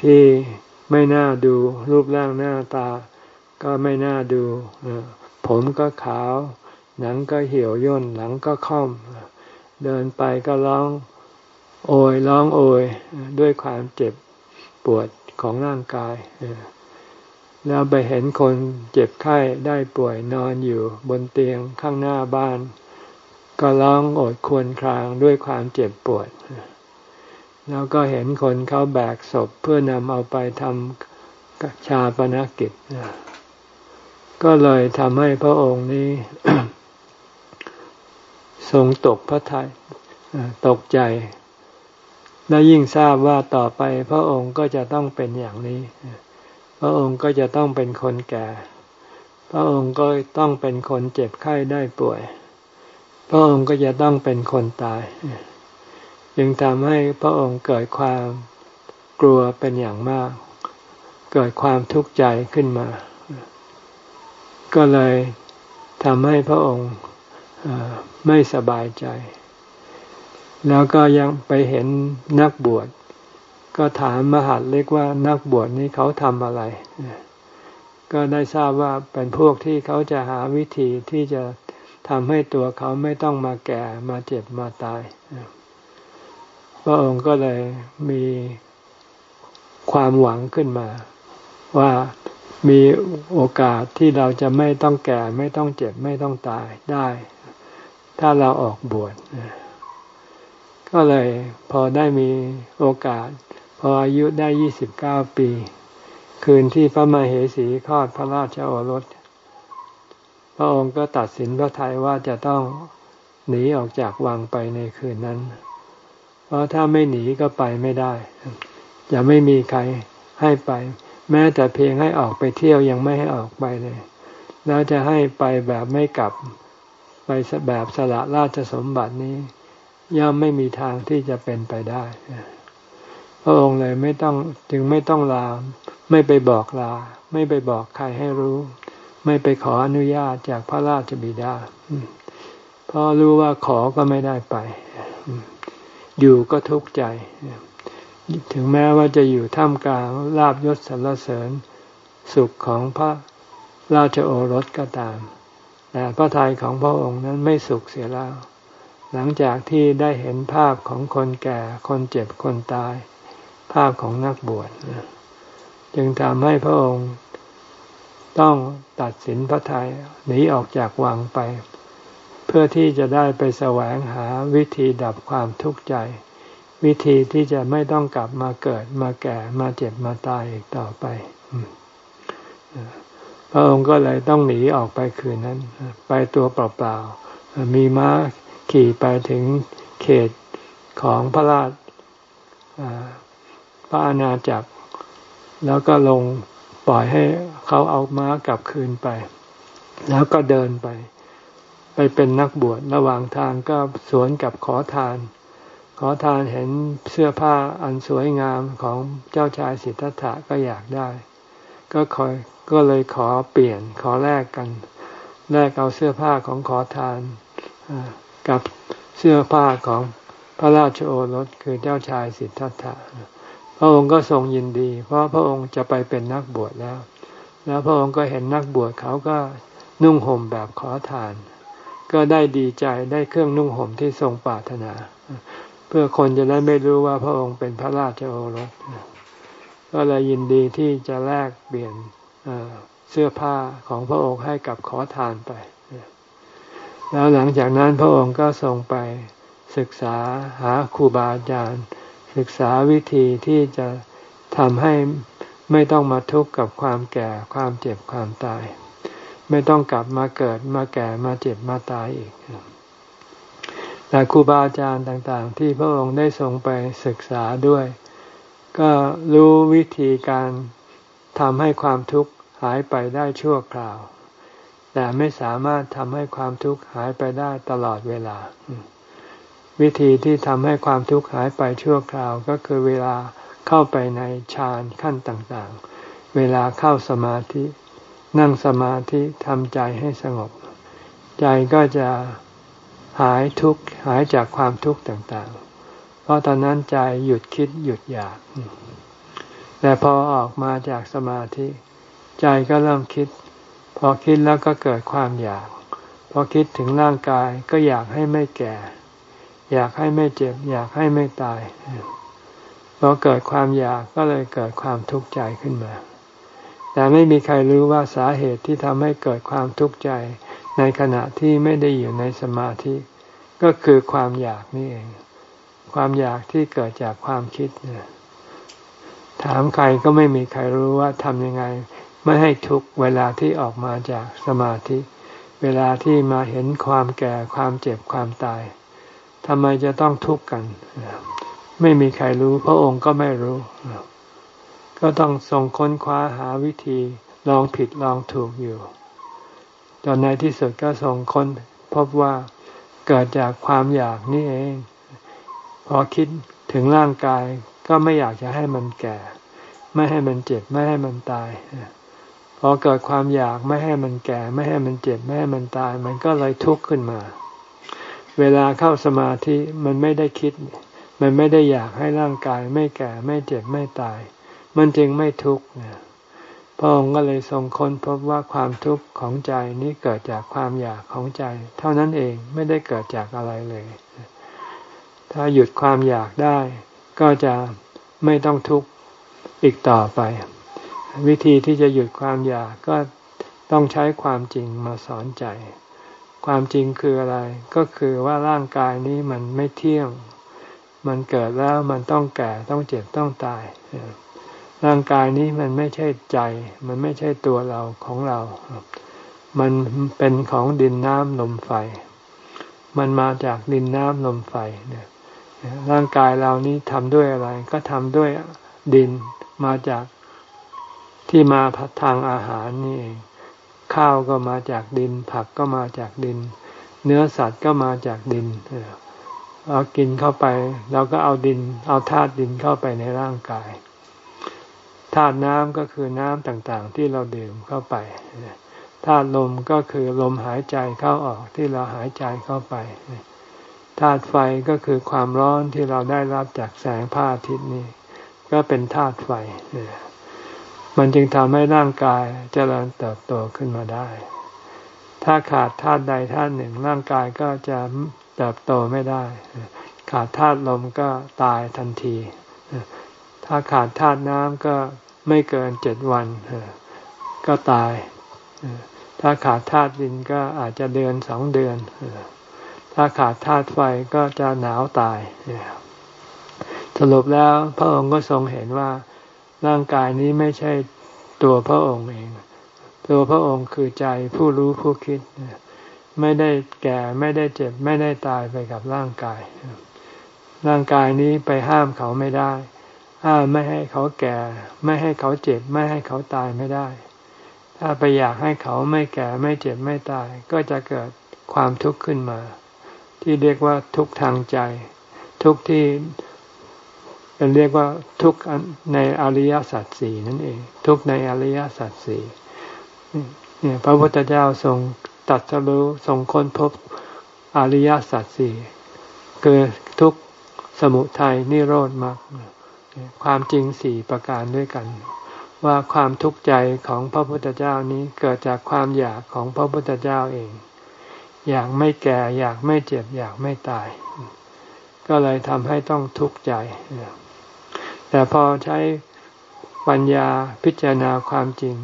S1: ที่ไม่น่าดูรูปร่างหน้าตา ก็ไม่น่าดูผมก็ขาว หนังก็เหี่ยวย่นหลังก็ค่อม เดินไปก็ร้อง โอยร้องโอยด้วยความเจ็บปวดของร่างกาย แล้วไปเห็นคนเจ็บไข้ได้ป่วยนอนอยู่บนเตียงข้างหน้าบ้าน ก็ร้องโอดควรครางด้วยความเจ็บปวด แล้วก็เห็นคนเขาแบกศพเพื่อนำเอาไปทำชาปนกิจ ก็เลยทำให้พระองค์นี้ ทรงตกพระทยัยตกใจ และยิ่งทราบว่าต่อไปพระองค์ก็จะต้องเป็นอย่างนี้ พระองค์ก็จะต้องเป็นคนแก่ พระองค์ก็ต้องเป็นคนเจ็บไข้ได้ป่วย พระองค์ก็จะต้องเป็นคนตาย จึงทำให้พระองค์เกิดความกลัวเป็นอย่างมาก เกิดความทุกข์ใจขึ้นมา ก็เลยทำให้พระองค์ไม่สบายใจ แล้วก็ยังไปเห็นนักบวช ก็ถามมหาดเล็กว่านักบวชนี้เขาทำอะไร ก็ได้ทราบว่าเป็นพวกที่เขาจะหาวิธีที่จะทำให้ตัวเขาไม่ต้องมาแก่มาเจ็บมาตาย พระองค์ก็เลยมีความหวังขึ้นมา ว่ามีโอกาสที่เราจะไม่ต้องแก่ไม่ต้องเจ็บไม่ต้องตายได้ ถ้าเราออกบวช ก็เลยพอได้มีโอกาส พออายุได้ยี่สิบเก้าปี คืนที่พระมเหสีคลอดพระราชโอรส พระองค์ก็ตัดสินพระทัยว่าจะต้องหนีออกจากวังไปในคืนนั้น เพราะถ้าไม่หนีก็ไปไม่ได้ จะไม่มีใครให้ไป แม้แต่เพียงให้ออกไปเที่ยวยังไม่ให้ออกไปเลย แล้วจะให้ไปแบบไม่กลับไปแบบสละราชสมบัตินี้ ย่อมไม่มีทางที่จะเป็นไปได้พระองค์เลยไม่ต้องจึงไม่ต้องลา ไม่ไปบอกลา ไม่ไปบอกใครให้รู้ ไม่ไปขออนุญาตจากพระราชบิดาเพราะรู้ว่าขอก็ไม่ได้ไป อยู่ก็ทุกข์ใจ ถึงแม้ว่าจะอยู่ท่ามกลางลาบยศสรรเสริญ สุขของพระราชโอรสก็ตาม แต่พระทัยของพระองค์นั้นไม่สุขเสียแล้ว หลังจากที่ได้เห็นภาพของคนแก่คนเจ็บคนตาย ภาพของนักบวชจึงทำให้พระองค์ ต้องตัดสินพระทัยหนีออกจากวังไป เพื่อที่จะได้ไปแสวงหาวิธีดับความทุกข์ใจ วิธีที่จะไม่ต้องกลับมาเกิดมาแก่มาเจ็บมาตายอีกต่อไปพระองค์ก็เลยต้องหนีออกไปคืนนั้น ไปตัวเปล่าๆมีม้า ขี่ไปถึงเขตของพระราชพระอาณาจักร แล้วก็ลงปล่อยให้เขาเอาม้ากลับคืนไป แล้วก็เดินไป ไปเป็นนักบวชระหว่างทางก็สวนกับขอทาน ขอทานเห็นเสื้อผ้าอันสวยงามของเจ้าชายสิทธัตถะก็อยากได้ ก็คอยก็เลยขอเปลี่ยนขอแลกกันแลกเอาเสื้อผ้าของขอทาน กับเสื้อผ้าของพระราชโอรสคือเจ้าชายสิทธัตถะพระองค์ก็ทรงยินดี เพราะพระองค์จะไปเป็นนักบวชแล้ว แล้วพระองค์ก็เห็นนักบวชเขาก็นุ่งห่มแบบขอทาน ก็ได้ดีใจได้เครื่องนุ่งห่มที่ทรงปรารถนา เพื่อคนจะได้ไม่รู้ว่าพระองค์เป็นพระราชโอรส ก็เลยยินดีที่จะแลกเปลี่ยนเสื้อผ้าของพระองค์ให้กับขอทานไป แล้วหลังจากนั้นพระองค์ก็ทรงไปศึกษาหาครูบาอาจารย์ ศึกษาวิธีที่จะทำให้ไม่ต้องมาทุกข์กับความแก่ความเจ็บความตาย ไม่ต้องกลับมาเกิดมาแก่มาเจ็บมาตายอีก แต่ครูบาอาจารย์ต่างๆ ที่พระองค์ได้ทรงไปศึกษาด้วย ก็รู้วิธีการทำให้ความทุกข์หายไปได้ชั่วคราว แต่ไม่สามารถทำให้ความทุกข์หายไปได้ตลอดเวลา วิธีที่ทำให้ความทุกข์หายไปชั่วคราวก็คือเวลาเข้าไปในฌานขั้นต่างๆ เวลาเข้าสมาธิ นั่งสมาธิทำใจให้สงบ ใจก็จะหายทุกข์หายจากความทุกข์ต่างๆ เพราะตอนนั้นใจหยุดคิดหยุดอยาก แต่พอออกมาจากสมาธิ ใจก็เริ่มคิด พอคิดแล้วก็เกิดความอยาก พอคิดถึงร่างกายก็อยากให้ไม่แก่ อยากให้ไม่เจ็บ อยากให้ไม่ตายพอเกิดความอยากก็เลยเกิดความทุกข์ใจขึ้นมา แต่ไม่มีใครรู้ว่าสาเหตุที่ทำให้เกิดความทุกข์ใจ ในขณะที่ไม่ได้อยู่ในสมาธิ ก็คือความอยากนี่เอง ความอยากที่เกิดจากความคิดเนี่ยถามใครก็ไม่มีใครรู้ว่าทำยังไง ไม่ให้ทุกเวลาที่ออกมาจากสมาธิ เวลาที่มาเห็นความแก่ความเจ็บความตายทำไมจะต้องทุกข์กัน ไม่มีใครรู้ พระองค์ก็ไม่รู้ ก็ต้องทรงค้นคว้าหาวิธีลองผิดลองถูกอยู่จนในที่สุดก็ทรงค้นพบว่าเกิดจากความอยากนี่เอง พอคิดถึงร่างกายก็ไม่อยากจะให้มันแก่ ไม่ให้มันเจ็บ ไม่ให้มันตาย พอเกิดความอยากไม่ให้มันแก่ ไม่ให้มันเจ็บ ไม่ให้มันตาย มันก็เลยทุกข์ขึ้นมา เวลาเข้าสมาธิมันไม่ได้คิด มันไม่ได้อยากให้ร่างกาย ไม่แก่ไม่เจ็บไม่ตาย มันจึงไม่ทุกข์พระองค์ก็เลยทรงค้นพบว่าความทุกข์ของใจนี้เกิดจากความอยากของใจ เท่านั้นเองไม่ได้เกิดจากอะไรเลย ถ้าหยุดความอยากได้ ก็จะไม่ต้องทุกข์อีกต่อไป วิธีที่จะหยุดความอยากก็ต้องใช้ความจริงมาสอนใจ ความจริงคืออะไร ก็คือว่าร่างกายนี้มันไม่เที่ยง มันเกิดแล้วมันต้องแก่ต้องเจ็บต้องตาย ร่างกายนี้มันไม่ใช่ใจ มันไม่ใช่ตัวเราของเรา มันเป็นของดินน้ำลมไฟ มันมาจากดินน้ำลมไฟเนี่ยร่างกายเรานี้ทำด้วยอะไร ก็ทำด้วยดินมาจาก ที่มาพัดทางอาหารนี่เอง ข้าวก็มาจากดิน ผักก็มาจากดิน เนื้อสัตว์ก็มาจากดินเรากินเข้าไปเราก็เอาดิน เอาธาตุดินเข้าไปในร่างกายธาตุน้ำก็คือน้ำต่างๆ ที่เราดื่มเข้าไปธาตุลมก็คือลมหายใจเข้าออกที่เราหายใจเข้าไปธาตุไฟก็คือความร้อนที่เราได้รับจากแสงพระอาทิตย์นี้ก็เป็นธาตุไฟ มันจึงทำให้ร่างกายเจริญเติบโตขึ้นมาได้ ถ้าขาดธาตุใดธาตุหนึ่ง ร่างกายก็จะเติบโตไม่ได้ ขาดธาตุลมก็ตายทันที ถ้าขาดธาตุน้ำก็ไม่เกินเจ็ดวันก็ตาย ถ้าขาดธาตุดินก็อาจจะเดือนสองเดือน ถ้าขาดธาตุไฟก็จะหนาวตาย สรุปแล้วพระองค์ก็ทรงเห็นว่า ร่างกายนี้ไม่ใช่ตัวพระองค์เอง ตัวพระองค์คือใจผู้รู้ผู้คิด ไม่ได้แก่ไม่ได้เจ็บ ไม่ได้ตายไปกับร่างกาย ร่างกายนี้ไปห้ามเขาไม่ได้ ห้ามไม่ให้เขาแก่ ไม่ให้เขาเจ็บ ไม่ให้เขาตายไม่ได้ ถ้าไปอยากให้เขาไม่แก่ไม่เจ็บไม่ตาย ก็จะเกิดความทุกข์ขึ้นมา ที่เรียกว่าทุกข์ทางใจ ทุกข์ที่ เรียกว่าทุกข์ในอริยสัจสี่นั่นเอง ทุกข์ในอริยสัจสี่เนี่ยพระพุทธเจ้าทรงตัดสรู้ทรงค้นพบอริยสัจสี่คือทุกสมุทัยนิโรธมรรคความจริงสี่ประการด้วยกัน ว่าความทุกข์ใจของพระพุทธเจ้านี้เกิดจากความอยากของพระพุทธเจ้าเอง อยากไม่แก่อยากไม่เจ็บอยากไม่ตาย ก็เลยทำให้ต้องทุกข์ใจ แต่พอใช้ปัญญาพิจารณาความจริง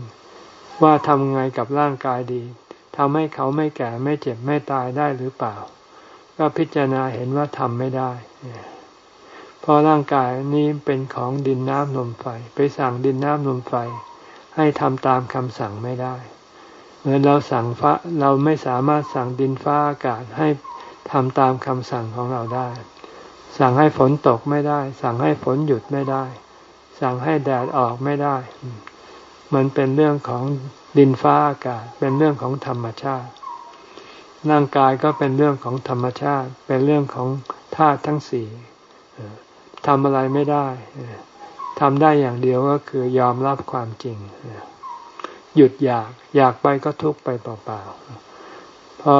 S1: ว่าทำไงกับร่างกายดีทำให้เขาไม่แก่ไม่เจ็บไม่ตายได้หรือเปล่า ก็พิจารณาเห็นว่าทำไม่ได้เพราะร่างกายนี้เป็นของดินน้ำลมไฟ ไปสั่งดินน้ำลมไฟ ให้ทำตามคำสั่งไม่ได้ เหมือนเราสั่งฟ้าเราไม่สามารถสั่งดินฟ้าอากาศให้ทำตามคำสั่งของเราได้ สั่งให้ฝนตกไม่ได้ สั่งให้ฝนหยุดไม่ได้ สั่งให้แดดออกไม่ได้ มันเป็นเรื่องของดินฟ้าอากาศ เป็นเรื่องของธรรมชาติ ร่างกายก็เป็นเรื่องของธรรมชาติ เป็นเรื่องของธาตุทั้งสี่ทำอะไรไม่ได้ทำได้อย่างเดียวก็คือยอมรับความจริง หยุดอยากอยากไปก็ทุกไปเปล่าๆพอ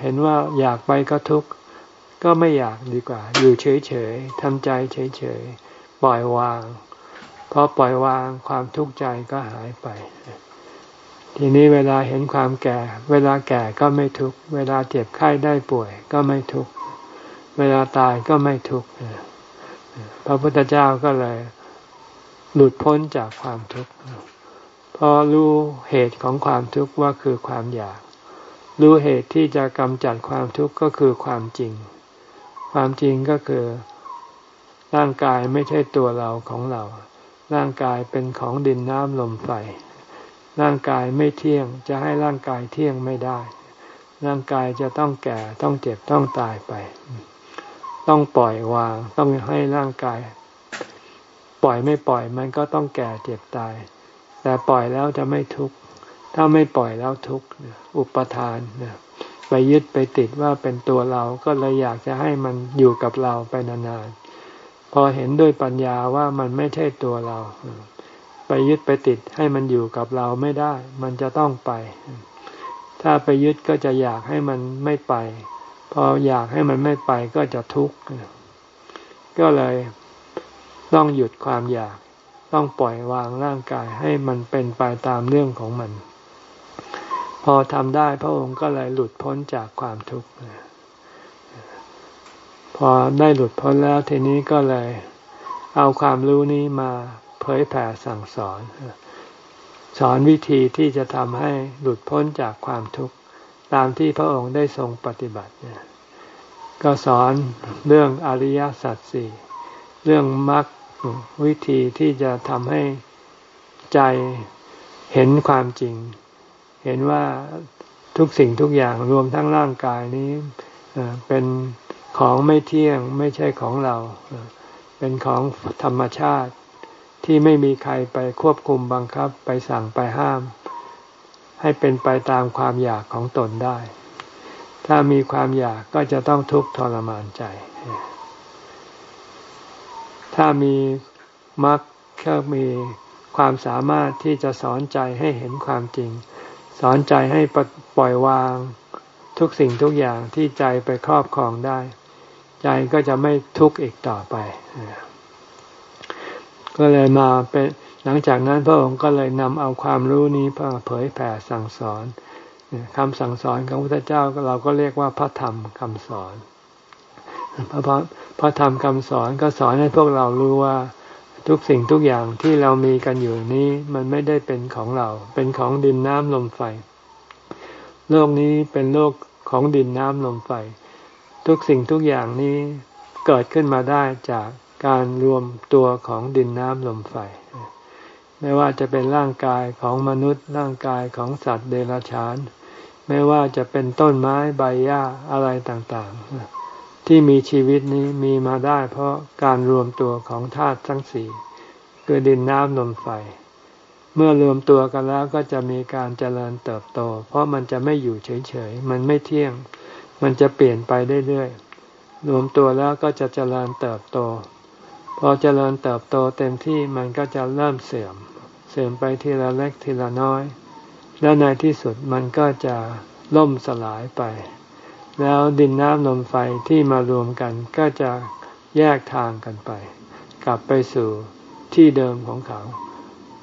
S1: เห็นว่าอยากไปก็ทุกข์ ก็ไม่อยากดีกว่า อยู่เฉยๆทำใจเฉยๆปล่อยวางพอปล่อยวางความทุกข์ใจก็หายไป ทีนี้เวลาเห็นความแก่ เวลาแก่ก็ไม่ทุกข์เวลาเจ็บไข้ได้ป่วยก็ไม่ทุกข์เวลาตายก็ไม่ทุกข์พระพุทธเจ้าก็เลย หลุดพ้นจากความทุกข์เพราะรู้เหตุของความทุกข์ว่าคือความอยาก รู้เหตุที่จะกำจัดความทุกข์ก็คือความจริง ความจริงก็คือร่างกายไม่ใช่ตัวเราของเรา ร่างกายเป็นของดินน้ำลมไฟ ร่างกายไม่เที่ยง จะให้ร่างกายเที่ยงไม่ได้ ร่างกายจะต้องแก่ ต้องเจ็บ ต้องตายไป ต้องปล่อยวาง ต้องให้ร่างกาย ปล่อยไม่ปล่อยมันก็ต้องแก่เจ็บตาย แต่ปล่อยแล้วจะไม่ทุกข์ ถ้าไม่ปล่อยแล้วทุกข์ อุปทานเนี่ย ไปยึดไปติดว่าเป็นตัวเราก็เลยอยากจะให้มันอยู่กับเราไปนานๆพอเห็นด้วยปัญญาว่ามันไม่ใช่ตัวเรา ไปยึดไปติดให้มันอยู่กับเราไม่ได้ มันจะต้องไป ถ้าไปยึดก็จะอยากให้มันไม่ไป พออยากให้มันไม่ไปก็จะทุกข์ก็เลยต้องหยุดความอยาก ต้องปล่อยวางร่างกายให้มันเป็นไปตามเรื่องของมัน พอทำได้พระองค์ก็เลยหลุดพ้นจากความทุกข์พอได้หลุดพ้นแล้วทีนี้ก็เลยเอาความรู้นี้มาเผยแผ่สั่งสอน สอนวิธีที่จะทำให้หลุดพ้นจากความทุกข์ตามที่พระองค์ได้ทรงปฏิบัติก็สอนเรื่องอริยสัจสี่เรื่องมรรควิธีที่จะทำให้ใจเห็นความจริง เห็นว่าทุกสิ่งทุกอย่างรวมทั้งร่างกายนี้เป็นของไม่เที่ยงไม่ใช่ของเรา เป็นของธรรมชาติที่ไม่มีใครไปควบคุมบังคับไปสั่งไปห้าม ให้เป็นไปตามความอยากของตนได้ ถ้ามีความอยากก็จะต้องทุกข์ทรมานใจ ถ้ามีมรรคก็มีความสามารถที่จะสอนใจให้เห็นความจริง สอนใจให้ปล่อยวางทุกสิ่งทุกอย่างที่ใจไปครอบครองได้ ใจก็จะไม่ทุกข์อีกต่อไป ก็เลยมาเป็นหลังจากนั้นพระองค์ก็เลยนำเอาความรู้นี้เผยแผ่สั่งสอนคำสั่งสอนของพระพุทธเจ้าเราก็เรียกว่าพระธรรมคำสอนพระพระธรรมคำสอนก็สอนให้พวกเรารู้ว่า ทุกสิ่งทุกอย่างที่เรามีกันอยู่นี้มันไม่ได้เป็นของเรา เป็นของดินน้ำลมไฟ โลกนี้เป็นโลกของดินน้ำลมไฟ ทุกสิ่งทุกอย่างนี้เกิดขึ้นมาได้จากการรวมตัวของดินน้ำลมไฟ ไม่ว่าจะเป็นร่างกายของมนุษย์ ร่างกายของสัตว์เดรัจฉาน ไม่ว่าจะเป็นต้นไม้ใบหญ้าอะไรต่างๆ ที่มีชีวิตนี้มีมาได้เพราะการรวมตัวของธาตุทั้งสี่คือดินน้ำลมไฟ เมื่อรวมตัวกันแล้วก็จะมีการเจริญเติบโต เพราะมันจะไม่อยู่เฉยๆ มันไม่เที่ยง มันจะเปลี่ยนไปเรื่อยๆ รวมตัวแล้วก็จะเจริญเติบโต พอเจริญเติบโตเต็มที่มันก็จะเริ่มเสื่อม เสื่อมไปทีละเล็กทีละน้อย แล้วในที่สุดมันก็จะล่มสลายไป แล้วดินน้ำลมไฟที่มารวมกันก็จะแยกทางกันไป กลับไปสู่ที่เดิมของเขา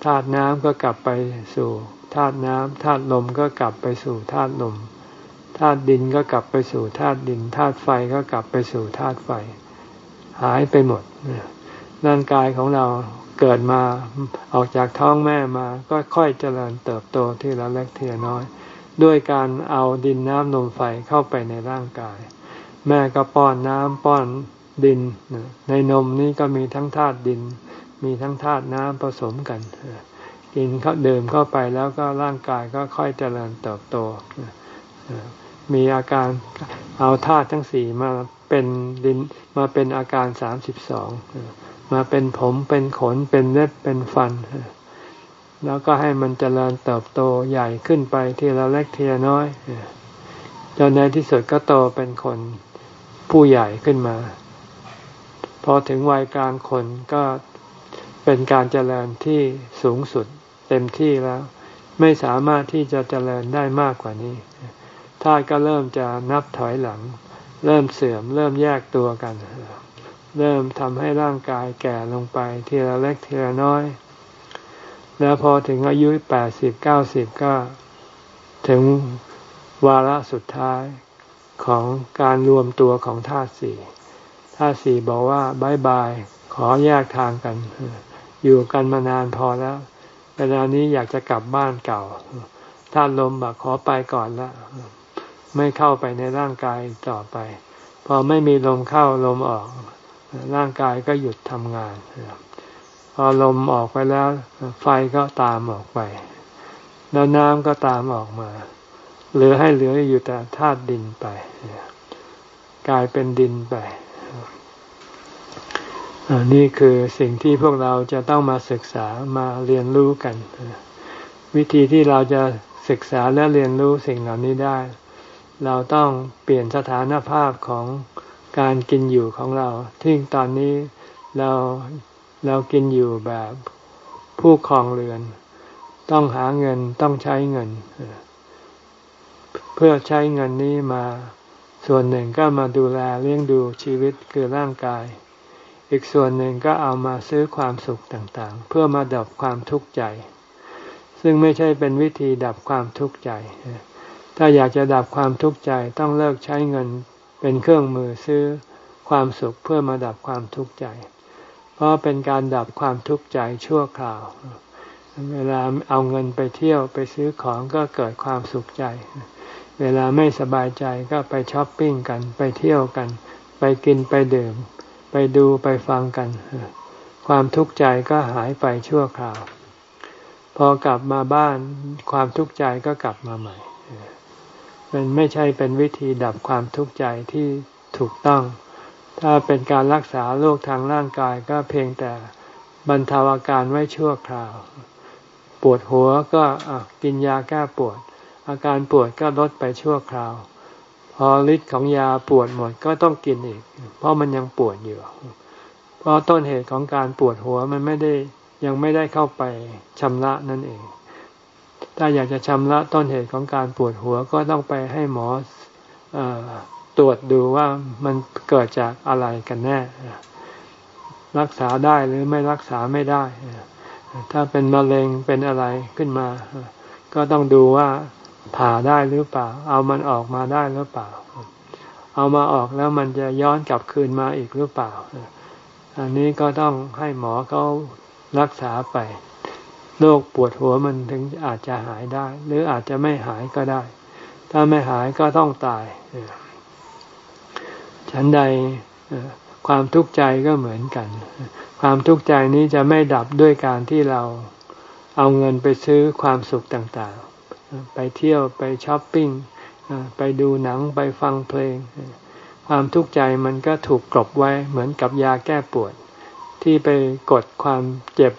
S1: ธาตุน้ำก็กลับไปสู่ธาตุน้ำธาตุลมก็กลับไปสู่ธาตุลมธาตุดินก็กลับไปสู่ธาตุดินธาตุไฟก็กลับไปสู่ธาตุไฟ หายไปหมดร่างกายของเราเกิดมาออกจากท้องแม่มาก็ค่อยเจริญเติบโตที่ละเล็กทีละน้อย ด้วยการเอาดินน้ำลมไฟเข้าไปในร่างกาย แม่ก็ป้อนน้ำป้อนดิน ในนมนี่ก็มีทั้งธาตุดิน มีทั้งธาตุน้ำผสมกันกินเขาดื่มเข้าไปแล้วก็ร่างกายก็ค่อยเจริญเติบโต มีอาการเอาธาตุทั้งสี่มาเป็นดินมาเป็นอาการสามสิบสองมาเป็นผมเป็นขนเป็นเล็บเป็นฟัน แล้วก็ให้มันเจริญเติบโตใหญ่ขึ้นไปทีละเล็กทีละน้อยจนในที่สุดก็โตเป็นคนผู้ใหญ่ขึ้นมา พอถึงวัยกลางคนก็เป็นการเจริญที่สูงสุดเต็มที่แล้ว ไม่สามารถที่จะเจริญได้มากกว่านี้ธาตุก็เริ่มจะนับถอยหลัง เริ่มเสื่อม เริ่มแยกตัวกัน เริ่มทำให้ร่างกายแก่ลงไปทีละเล็กทีละน้อย แล้วพอถึงอายุแปดสิบเก้าสิบก็ถึงวาระสุดท้ายของการรวมตัวของธาตุสี่ธาตุสี่บอกว่าบายบายขอแยกทางกัน อยู่กันมานานพอแล้ว เวลานี้อยากจะกลับบ้านเก่าท่านลมบอกขอไปก่อนละไม่เข้าไปในร่างกายต่อไป พอไม่มีลมเข้าลมออก ร่างกายก็หยุดทำงาน พอลมออกไปแล้ว ไฟก็ตามออกไป แล้วน้ำก็ตามออกมา เหลือให้เหลืออยู่แต่ธาตุดินไป กลายเป็นดินไปนี่คือสิ่งที่พวกเราจะต้องมาศึกษามาเรียนรู้กัน วิธีที่เราจะศึกษาและเรียนรู้สิ่งเหล่านี้ได้ เราต้องเปลี่ยนสถานภาพของการกินอยู่ของเราที่ตอนนี้เรา เรากินอยู่แบบผู้ครองเรือน ต้องหาเงินต้องใช้เงิน เพื่อใช้เงินนี้มาส่วนหนึ่งก็มาดูแลเลี้ยงดูชีวิตคือร่างกาย อีกส่วนหนึ่งก็เอามาซื้อความสุขต่างๆ เพื่อมาดับความทุกข์ใจ ซึ่งไม่ใช่เป็นวิธีดับความทุกข์ใจ ถ้าอยากจะดับความทุกข์ใจต้องเลิกใช้เงินเป็นเครื่องมือซื้อความสุขเพื่อมาดับความทุกข์ใจ เพราะเป็นการดับความทุกข์ใจชั่วคราว เวลาเอาเงินไปเที่ยวไปซื้อของก็เกิดความสุขใจ เวลาไม่สบายใจก็ไปช้อปปิ้งกันไปเที่ยวกัน ไปกินไปดื่ม ไปดูไปฟังกัน ความทุกข์ใจก็หายไปชั่วคราว พอกลับมาบ้านความทุกข์ใจก็กลับมาใหม่ มันไม่ใช่เป็นวิธีดับความทุกข์ใจที่ถูกต้อง ถ้าเป็นการรักษาโรคทางร่างกายก็เพียงแต่บรรเทาอาการไว้ชั่วคราว ปวดหัวก็กินยาแก้ปวด อาการปวดก็ลดไปชั่วคราว พอฤทธิ์ของยาปวดหมดก็ต้องกินอีก เพราะมันยังปวดอยู่ เพราะต้นเหตุของการปวดหัวมันไม่ได้ยังไม่ได้เข้าไปชำระนั่นเอง ถ้าอยากจะชำระต้นเหตุของการปวดหัวก็ต้องไปให้หมออ ตรวจดูว่ามันเกิดจากอะไรกันแน่ รักษาได้หรือไม่รักษาไม่ได้ ถ้าเป็นมะเร็งเป็นอะไรขึ้นมา ก็ต้องดูว่าผ่าได้หรือเปล่า เอามันออกมาได้หรือเปล่า เอามาออกแล้วมันจะย้อนกลับคืนมาอีกหรือเปล่า อันนี้ก็ต้องให้หมอเขารักษาไป โรคปวดหัวมันถึงอาจจะหายได้ หรืออาจจะไม่หายก็ได้ ถ้าไม่หายก็ต้องตาย ฉันใดความทุกข์ใจก็เหมือนกัน ความทุกข์ใจนี้จะไม่ดับด้วยการที่เราเอาเงินไปซื้อความสุขต่างๆ ไปเที่ยวไปช้อปปิ้ง ไปดูหนังไปฟังเพลง ความทุกข์ใจมันก็ถูกกลบไว้เหมือนกับยาแก้ปวด ที่ไปกดความเจ็บ